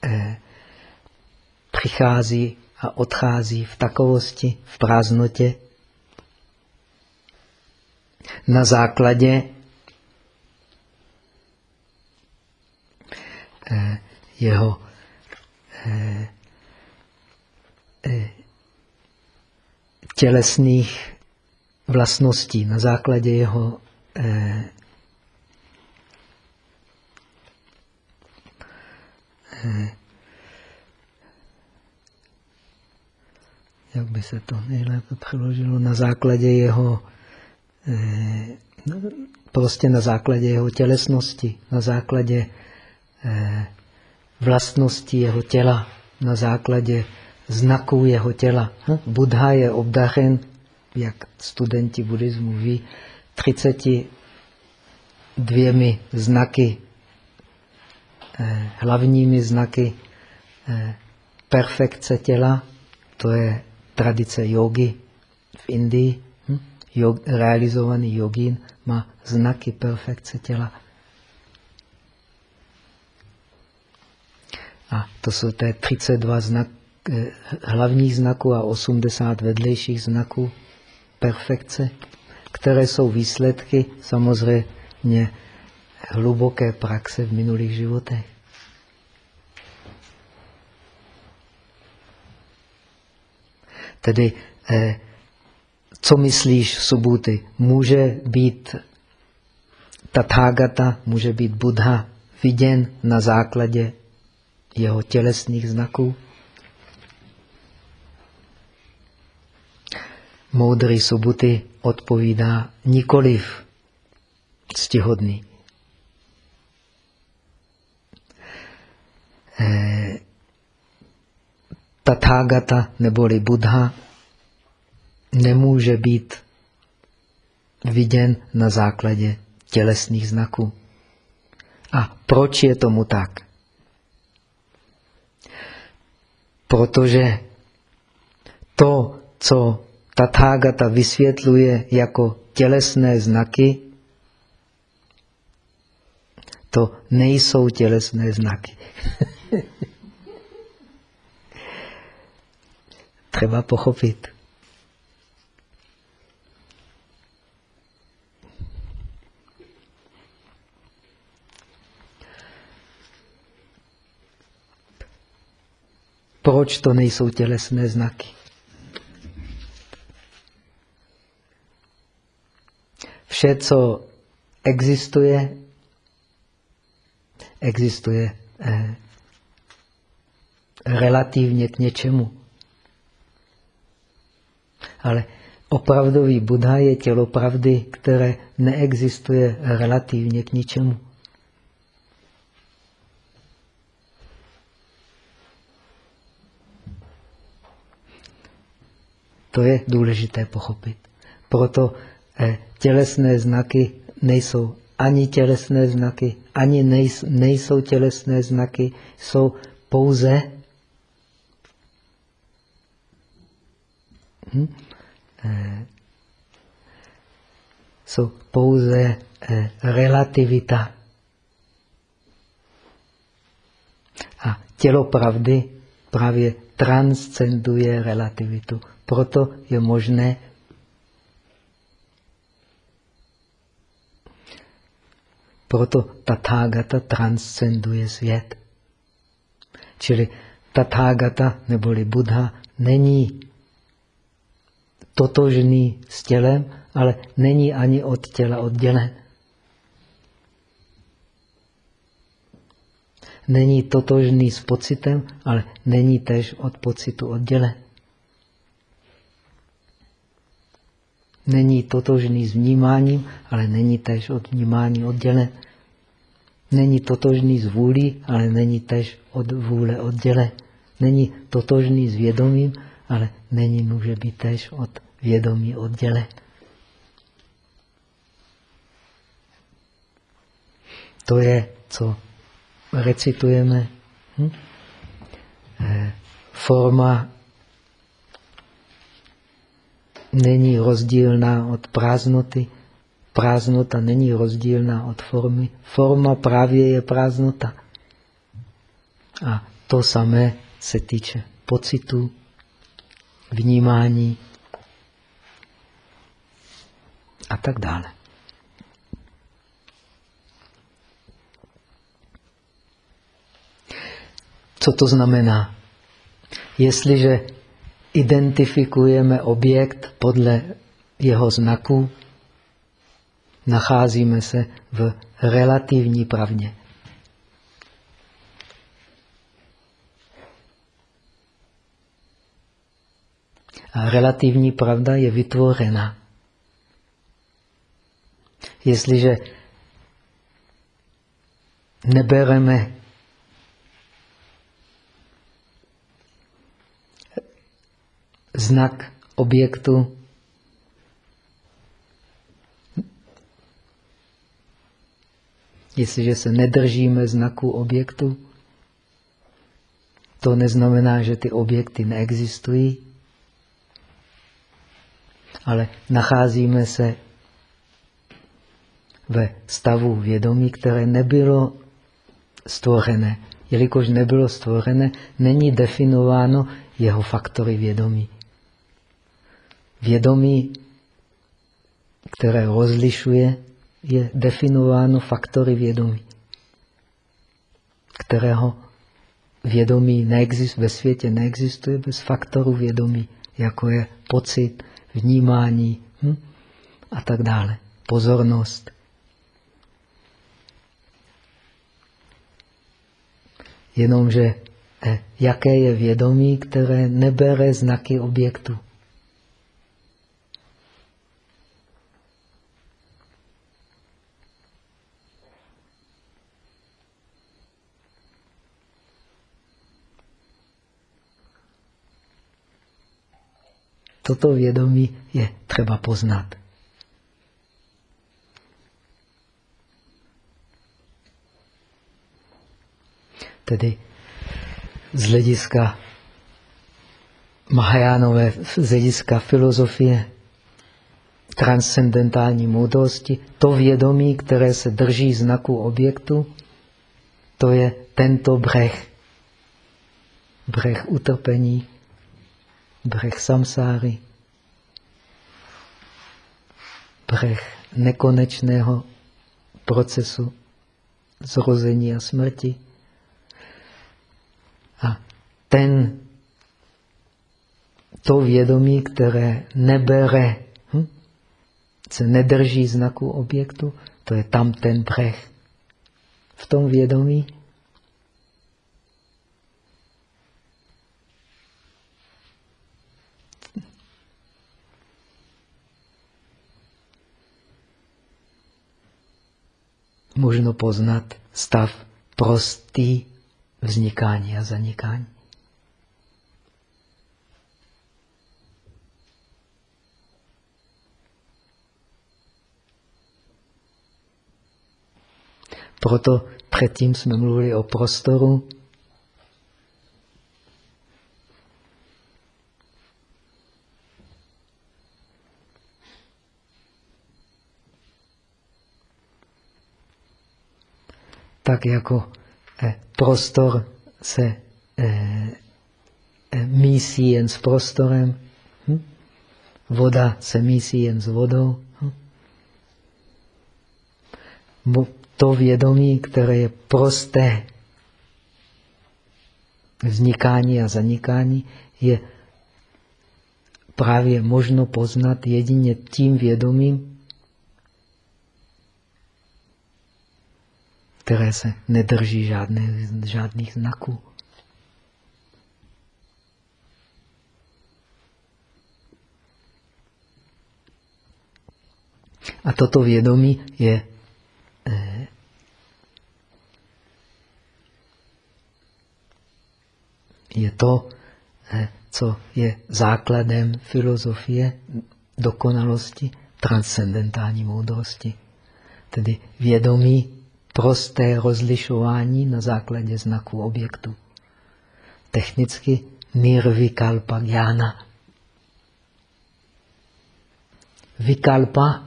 Speaker 1: eh, přichází a odchází v takovosti, v prázdnotě, na základě jeho eh, eh, tělesných vlastností, na základě jeho jak by se to nejlépe přeložilo, na základě jeho Eh, prostě na základě jeho tělesnosti, na základě eh, vlastnosti jeho těla, na základě znaků jeho těla. Hm? Buddha je obdařen, jak studenti buddhismu ví, 32 znaky, eh, hlavními znaky perfekce těla, to je tradice jogy v Indii jog, realizovaný jogín má znaky perfekce těla. A to jsou té 32 znak, eh, hlavních znaků a 80 vedlejších znaků perfekce, které jsou výsledky samozřejmě hluboké praxe v minulých životech. Tedy eh, co myslíš, Subuty? Může být Tathagata, může být Buddha viděn na základě jeho tělesných znaků? Moudrý Subuty odpovídá nikoliv ctihodný. Eh, Tathagata neboli Buddha nemůže být viděn na základě tělesných znaků. A proč je tomu tak? Protože to, co Tathagata vysvětluje jako tělesné znaky, To nejsou tělesné znaky. Třeba pochopit. Proč to nejsou tělesné znaky? Vše, co existuje, existuje eh, relativně k něčemu. Ale opravdový Buddha je tělo pravdy, které neexistuje relativně k ničemu. To je důležité pochopit. Proto eh, tělesné znaky nejsou ani tělesné znaky, ani nejsou tělesné znaky, jsou pouze hm, eh, jsou pouze eh, relativita. A tělo pravdy právě transcenduje relativitu. Proto je možné Proto Tathagata transcenduje svět. Čili Tathagata neboli Buddha není totožný s tělem, ale není ani od těla oddělen. Není totožný s pocitem, ale není tež od pocitu oddělen. Není totožný s vnímáním, ale není tež od vnímání oddělen. Není totožný s vůlí, ale není tež od vůle oddělen. Není totožný s vědomím, ale není může být tež od vědomí oddělen. To je, co recitujeme. Hm? Eh, forma není rozdílná od prázdnoty. Prázdnota není rozdílná od formy. Forma právě je prázdnota. A to samé se týče pocitu, vnímání a tak dále. Co to znamená? Jestliže identifikujeme objekt podle jeho znaku, nacházíme se v relativní pravdě. A relativní pravda je vytvořena. Jestliže nebereme znak objektu Jestliže se nedržíme znaku objektu, to neznamená, že ty objekty neexistují, ale nacházíme se ve stavu vědomí, které nebylo stvořené. Jelikož nebylo stvořené, není definováno jeho faktory vědomí. Vědomí, které rozlišuje, je definováno faktory vědomí, kterého vědomí neexist, ve světě neexistuje bez faktorů vědomí, jako je pocit, vnímání hm? a tak dále. Pozornost. Jenomže eh, jaké je vědomí, které nebere znaky objektu. Toto vědomí je třeba poznat. Tedy z hlediska Mahajánové, z hlediska filozofie transcendentální moudrosti, to vědomí, které se drží znaku objektu, To je tento břeh. Břeh utrpení, břeh samsáry, břeh nekonečného procesu zrození a smrti. A ten, to vědomí, které nebere, hm, se nedrží znaku objektu, to je tam ten břeh. V tom vědomí možno poznat stav prostý vznikání a zanikání. Proto předtím jsme mluvili o prostoru. Tak jako eh, prostor se eh, eh, mísí jen s prostorem, hm? voda se mísí jen s vodou. Hm? to vědomí, které je prosté vznikání a zanikání, je právě možno poznat jedině tím vědomím, které se nedrží žádné, žádných znaků. A toto vědomí je eh, je to, eh, co je základem filozofie dokonalosti, transcendentální moudrosti. Tedy vědomí prosté rozlišování na základě znaku objektu. Technicky nirvikalpa jnana. Vikalpa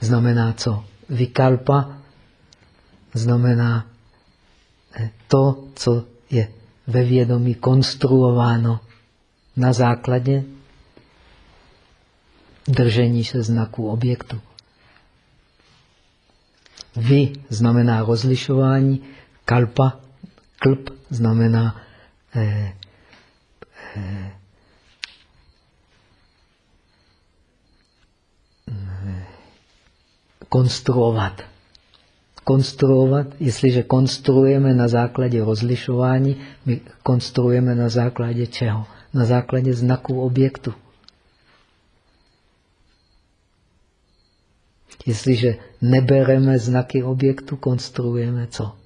Speaker 1: znamená co? Vikalpa znamená eh, to, co je ve vědomí konstruováno na základě držení se znaku objektu. Vy znamená rozlišování, kalpa, klp znamená eh, eh, konstruovat. Konstruovat, jestliže konstruujeme na základě rozlišování, my konstruujeme na základě čeho? Na základě znaku objektu. Jestliže nebereme znaky objektu, konstruujeme co?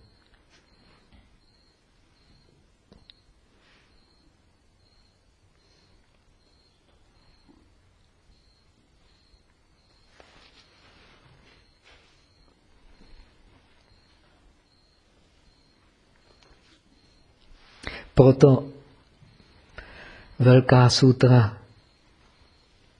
Speaker 1: Proto velká sutra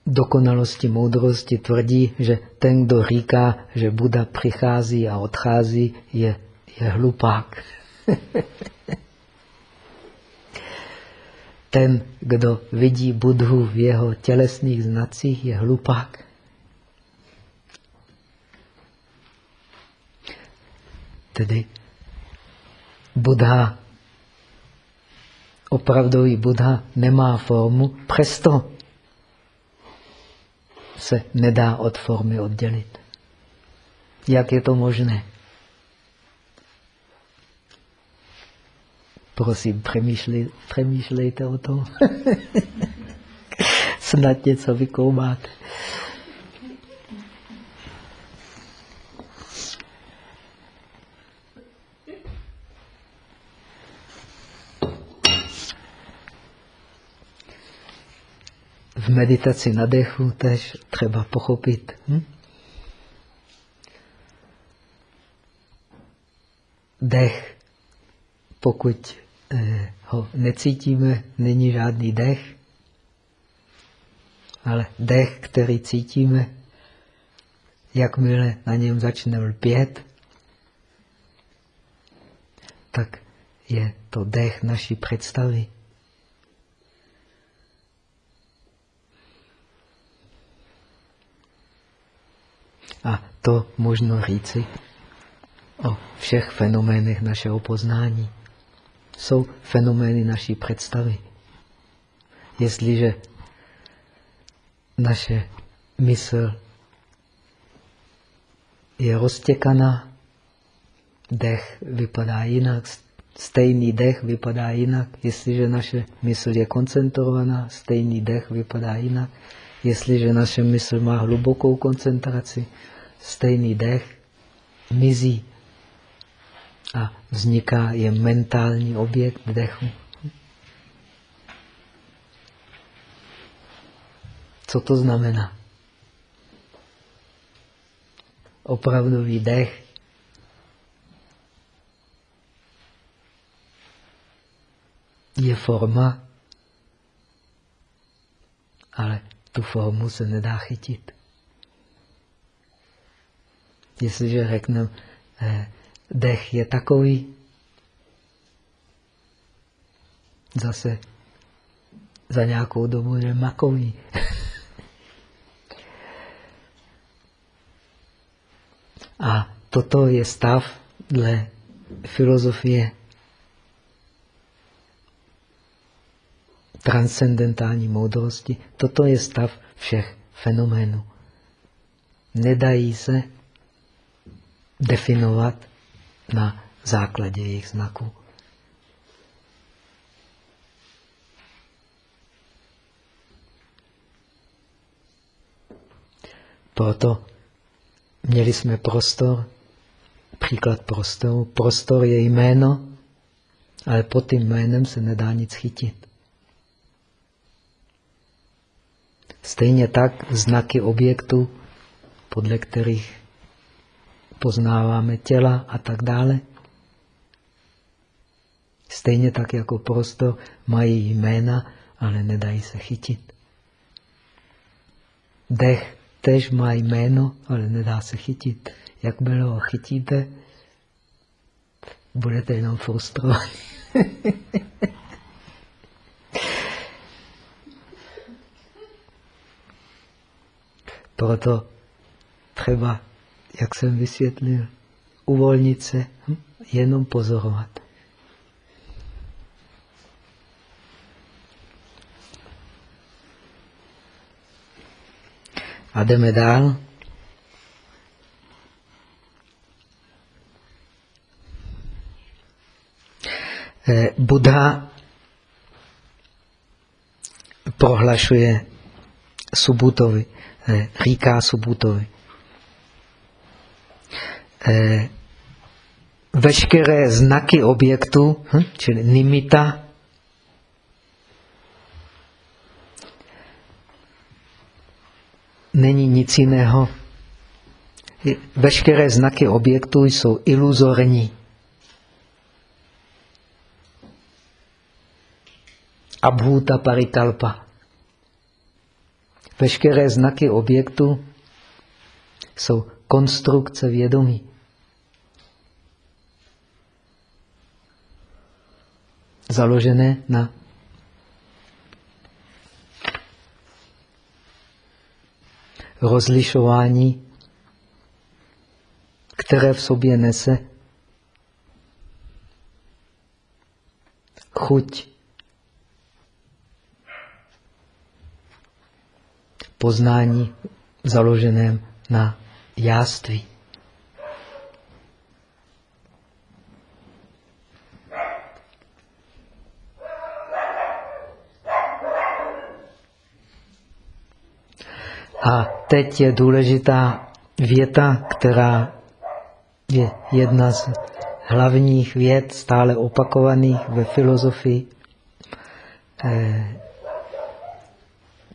Speaker 1: dokonalosti moudrosti tvrdí, že ten, kdo říká, že Buda přichází a odchází, je, je hlupák. ten, kdo vidí Budhu v jeho tělesných znacích, je hlupák. Tedy Buddha, opravdový Buddha nemá formu, přesto se nedá od formy oddělit. Jak je to možné? Prosím, přemýšlej, přemýšlejte o tom. Snad něco vykoumáte. V meditaci na dechu tež třeba pochopit. Hm? Dech, pokud eh, ho necítíme, není žádný dech, ale dech, který cítíme, jakmile na něm začne lpět, tak je to dech naší představy. A to možno říci o všech fenoménech našeho poznání. Jsou fenomény naší představy. Jestliže naše mysl je roztěkaná, dech vypadá jinak, stejný dech vypadá jinak. Jestliže naše mysl je koncentrovaná, stejný dech vypadá jinak. Jestliže naše mysl má hlubokou koncentraci, stejný dech mizí a vzniká je mentální objekt dechu. Co to znamená? Opravdový dech je forma, ale tu formu se nedá chytit. Jestliže řekneme, eh, dech je takový, zase za nějakou dobu je makový. A toto je stav dle filozofie transcendentální moudrosti. Toto je stav všech fenoménů. Nedají se definovat na základě jejich znaků. Proto měli jsme prostor, příklad prostoru. Prostor je jméno, ale pod tím jménem se nedá nic chytit. Stejně tak znaky objektů, podle kterých poznáváme těla a tak dále. Stejně tak jako prostor mají jména, ale nedají se chytit. Dech tež má jméno, ale nedá se chytit. Jakmile ho chytíte, budete jenom frustrovat. Proto třeba, jak jsem vysvětlil, uvolnit se, hm, jenom pozorovat. A jdeme dál. Eh, Buddha prohlašuje Subutovi, eh, říká Subutovi. Eh, veškeré znaky objektu, hm, čili nimita, není nic jiného. Veškeré znaky objektu jsou iluzorní. Abhuta parikalpa. Veškeré znaky objektu jsou konstrukce vědomí. Založené na rozlišování, které v sobě nese chuť, poznání založeném na jáství. A teď je důležitá věta, která je jedna z hlavních věd, stále opakovaných ve filozofii eh,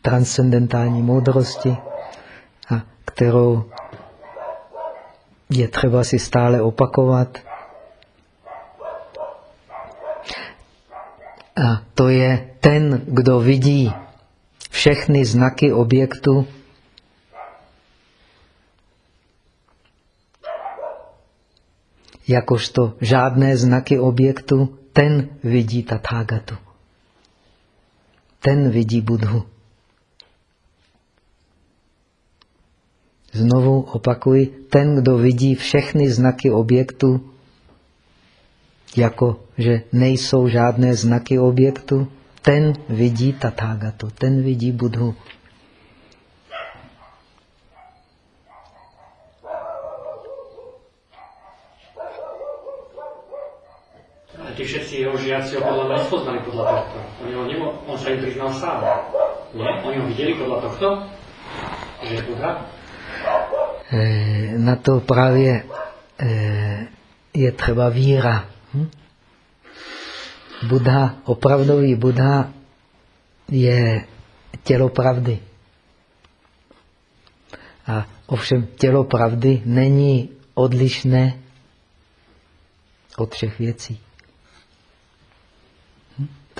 Speaker 1: transcendentální moudrosti, a kterou je třeba si stále opakovat. A to je ten, kdo vidí všechny znaky objektu, jakožto žádné znaky objektu, ten vidí Tathagatu. Ten vidí Budhu. Znovu opakuji, ten, kdo vidí všechny znaky objektu, jako že nejsou žádné znaky objektu, ten vidí Tathagatu, ten vidí Budhu.
Speaker 2: Ale ty všetci jeho žiaci ho podľa mňa nespoznali podľa tohto. Oni ho nemo, on sa im priznal sám. Nie? Oni ho videli podľa tohto, že je Buddha.
Speaker 1: Eh, na to právě eh, je třeba víra. Hm? Buddha, opravdový Buddha je tělo pravdy. A ovšem tělo pravdy není odlišné od všech věcí.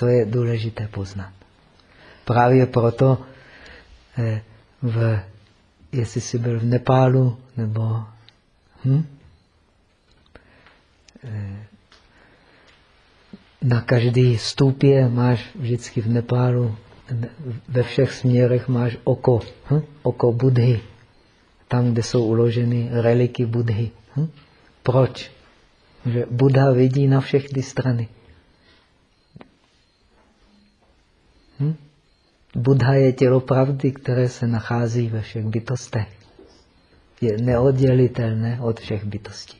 Speaker 1: To je důležité poznat. Právě proto eh, v jestli jsi byl v Nepálu, nebo hm? Eh, na každý stůpě máš vždycky v Nepálu, ve všech směrech máš oko, hm? oko Budhy, tam, kde jsou uloženy reliky Budhy. Hm? Proč? Že Buddha vidí na všechny strany. Hm? Buddha je tělo pravdy, které se nachází ve všech bytostech. Je neoddělitelné od všech bytostí.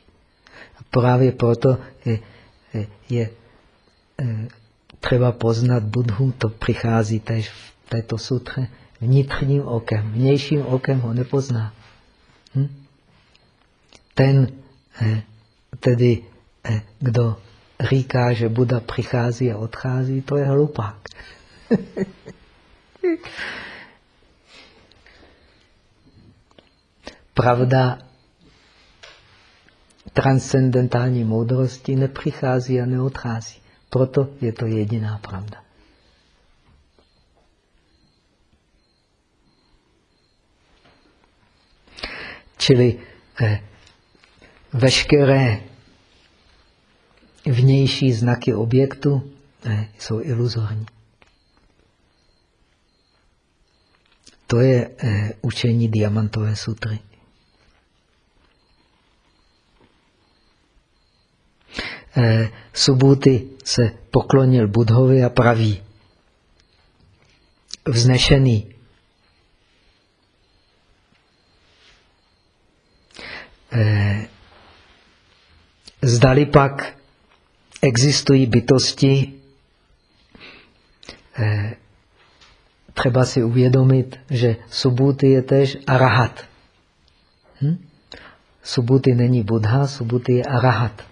Speaker 1: A právě proto je, je, je třeba poznat Budhu, to přichází tež v této sutře, vnitřním okem. Vnějším okem ho nepozná. Hm? Ten, eh, tedy eh, kdo říká, že Buda přichází a odchází, to je hlupák. Pravda transcendentální moudrosti nepřichází a neodchází. Proto je to jediná pravda. Čili eh, veškeré vnější znaky objektu eh, jsou iluzorní. To je eh, učení diamantové sutry. Eh, Subuty se poklonil Budhovi a praví. Vznešený. Eh, zdali pak existují bytosti, třeba si uvědomit, že Subhuti je tež arahat. Hm? Subhuti není Buddha, Subhuti je arahat.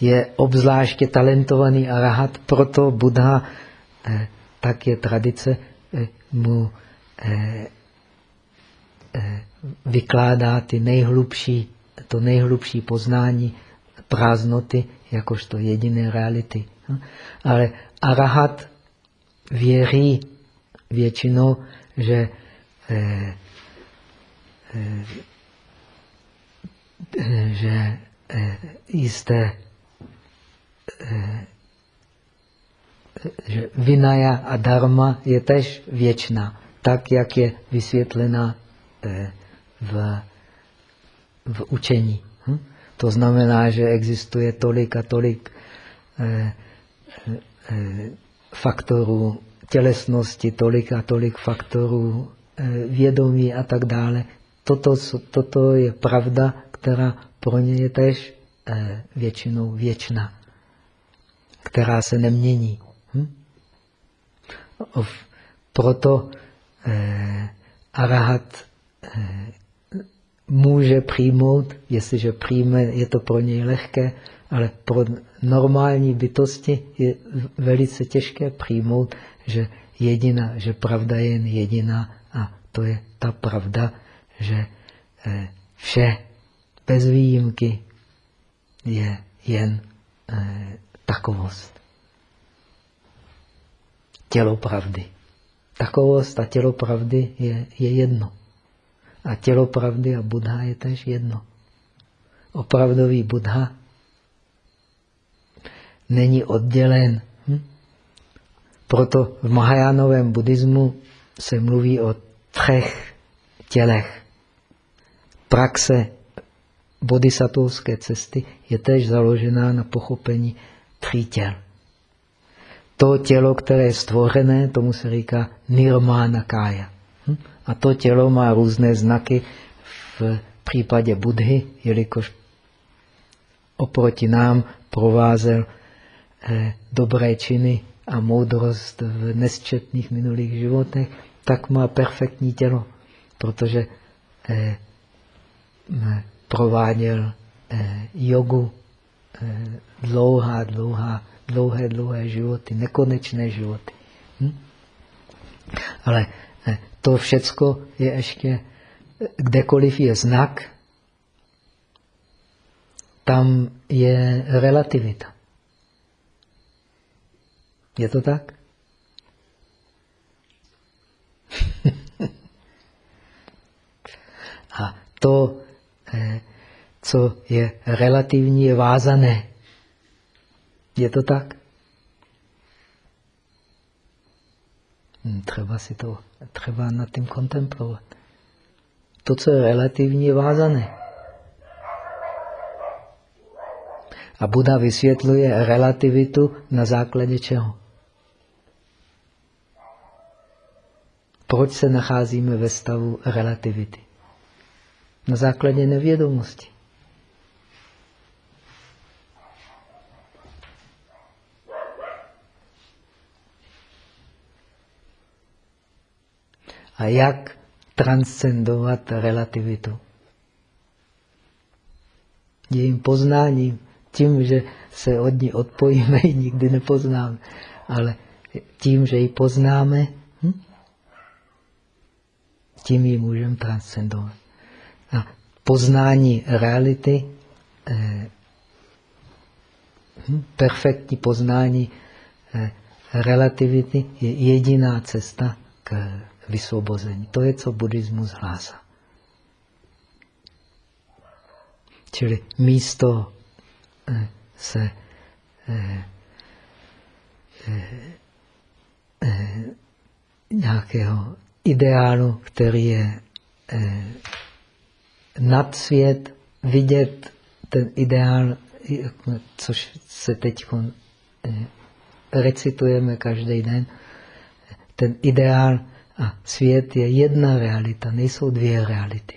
Speaker 1: Je obzvláště talentovaný arahat, proto Buddha, eh, tak je tradice, eh, mu eh, eh, vykládá ty nejhlubší, to nejhlubší poznání prázdnoty jakožto jediné reality. Hm? Ale arahat věří většinou, že eh, eh, že eh, jisté eh, že vinaja a dharma je tež věčná, tak, jak je vysvětlena eh, v, v učení. Hm? To znamená, že existuje tolik a tolik eh, eh, faktorů tělesnosti, tolik a tolik faktorů eh, vědomí a tak dále. Toto, toto je pravda, která pro ně je tež eh, většinou věčná, která se nemění. Hm? Proto eh, arahat eh, může přijmout, jestliže přijme, je to pro něj lehké, ale pro normální bytosti je velice těžké přijmout, že jediná, že pravda je jen jediná a to je ta pravda, že eh, vše bez výjimky je jen eh, takovost. Tělo pravdy. Takovost a tělo pravdy je, je jedno. A tělo pravdy a Buddha je tež jedno. Opravdový Buddha není oddělen. Proto v Mahajánovém buddhismu se mluví o třech tělech. Praxe bodhisattvovské cesty je též založená na pochopení tří těl. To tělo, které je stvořené, tomu se říká nirmána kája. Hm? A to tělo má různé znaky v případě Budhy, jelikož oproti nám provázel eh, dobré činy a moudrost v nesčetných minulých životech, tak má perfektní tělo, protože eh, prováděl eh, jogu eh, dlouhá, dlouhá, dlouhé, dlouhé životy, nekonečné životy. Hm? Ale eh, to všecko je ještě, kdekoliv je znak, tam je relativita. Je to tak? A to, eh, co je relativní, je vázané. Je to tak? Hm, třeba si to, třeba nad tím kontemplovat. To, co je relativní, je vázané. A Buda vysvětluje relativitu na základě čeho? Proč se nacházíme ve stavu relativity? Na základě nevědomosti. A jak transcendovat relativitu? Jejím poznáním, tím, že se od ní odpojíme, ji nikdy nepoznáme. Ale tím, že ji poznáme? Tím ji můžeme transcendovat. A poznání reality, eh, hm, perfektní poznání eh, relativity je jediná cesta k vysvobození. To je, co buddhismus hlásá. Čili místo eh, se eh, eh, eh, nějakého ideálu, který je eh, nad svět, vidět ten ideál, což se teď eh, recitujeme každý den, ten ideál a svět je jedna realita, nejsou dvě reality.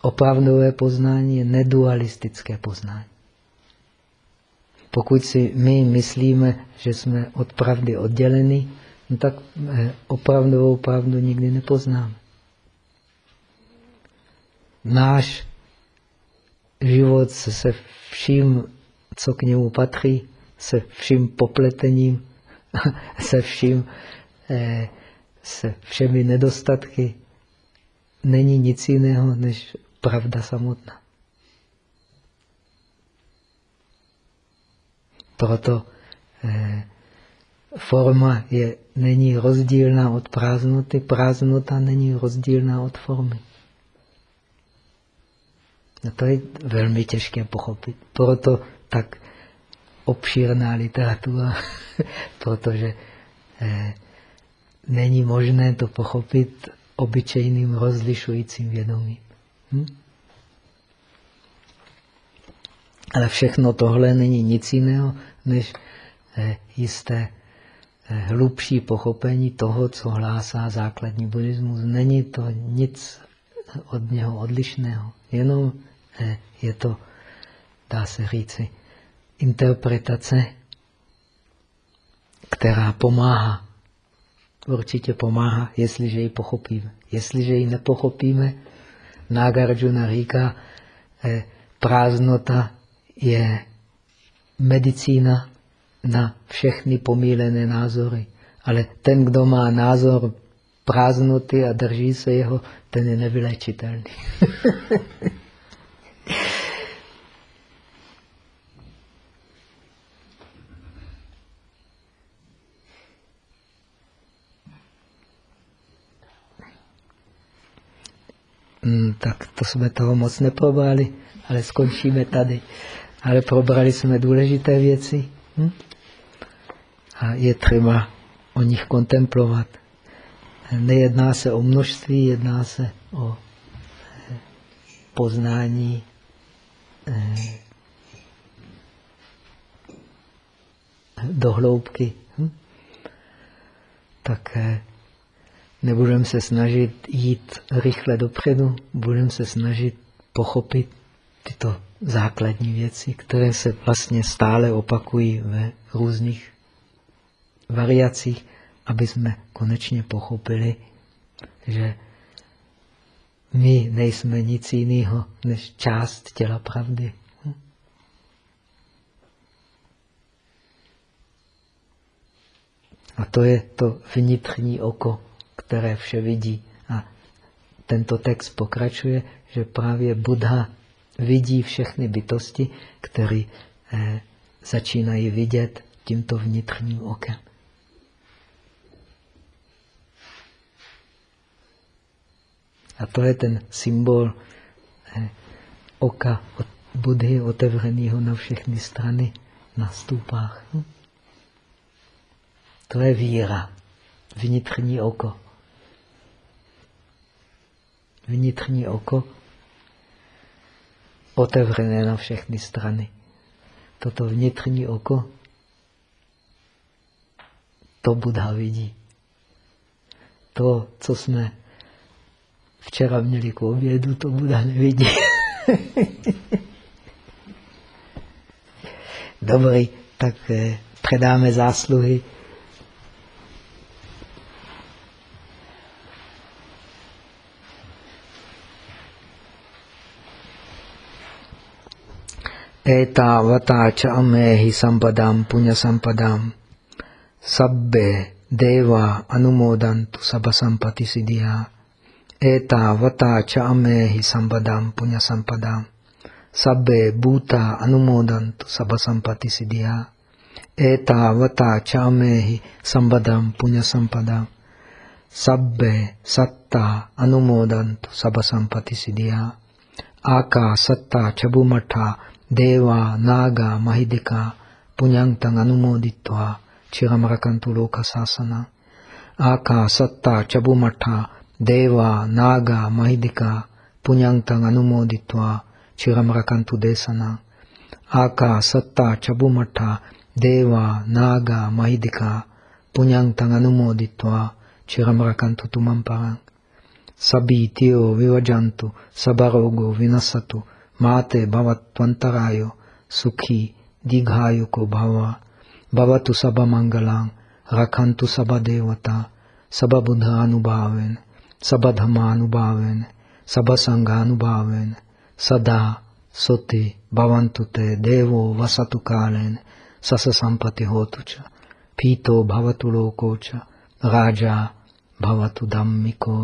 Speaker 1: Opravdové poznání je nedualistické poznání. Pokud si my myslíme, že jsme od pravdy odděleni, no tak eh, opravdovou pravdu nikdy nepoznáme. Náš život se vším, co k němu patří, se vším popletením, se vším, eh, se všemi nedostatky, není nic jiného než pravda samotná. Proto eh, forma je, není rozdílná od prázdnoty, prázdnota není rozdílná od formy. A to je velmi těžké pochopit. Proto tak obšírná literatura, protože eh, není možné to pochopit obyčejným rozlišujícím vědomím. Hm? Ale všechno tohle není nic jiného, než eh, jisté eh, hlubší pochopení toho, co hlásá základní buddhismus. Není to nic od něho odlišného, jenom eh, je to, dá se říci, interpretace, která pomáhá. Určitě pomáhá, jestliže ji pochopíme. Jestliže ji nepochopíme, Nagarjuna říká, prázdnota je medicína na všechny pomílené názory. Ale ten, kdo má názor prázdnoty a drží se jeho, ten je nevylečitelný. Hmm, tak to jsme toho moc neprobrali, ale skončíme tady. Ale probrali jsme důležité věci. Hm? A je třeba o nich kontemplovat. Nejedná se o množství, jedná se o eh, poznání eh, do hloubky. Hm? Tak nebudeme se snažit jít rychle dopředu, budeme se snažit pochopit tyto základní věci, které se vlastně stále opakují ve různých variacích, aby jsme konečně pochopili, že my nejsme nic jiného než část těla pravdy. A to je to vnitřní oko, které vše vidí. A tento text pokračuje, že právě Buddha vidí všechny bytosti, které eh, začínají vidět tímto vnitřním okem. A to je ten symbol eh, oka od Budhy otevřeného na všechny strany na stupách. Hm? To je víra, vnitřní oko. Vnitřní oko otevřené na všechny strany. Toto vnitřní oko, to Buddha vidí. To, co jsme včera měli k obědu, to Buddha nevidí. Dobrý, tak eh, předáme zásluhy Eta vata cha amehi sampadam punya sampadam. Sabbe deva anumodantu sabasampati siddhya. Eta vata cha amehi sampadam punya sampadam. Sabbe bhuta anumodantu sabasampati siddhya. Eta vata cha amehi sampadam punya sampadam. Sabbe satta anumodantu sabasampati siddhya. Aka satta chabumata Deva, Naga, Mahidika, Punyantang Anumoditva, Chiramarakantu Loka Sasana, Aka, Satta, Chabumatha, Deva, Naga, Mahidika, Punyantang Anumoditva, Chiramarakantu Desana, Aka, Satta, Chabumatha, Deva, Naga, Mahidika, Punyantang Anumoditva, Chiramarakantu Tumamparang. Sabi, Tio, Vivajantu, Sabarogo, Vinasatu, माते भवत्वंतराय सुखी दीघायु को भवा भवतु सब मंगलांग रखंतु सब देवता सब बुध अनुभावेन सब धमानुभावेन सब संघानुभावेन सदा सुति भवन्तु ते देवो वसतु कालेन सस संपत्ति होतु च पीतो भवतु लोको च राजा भवतु धम्मिको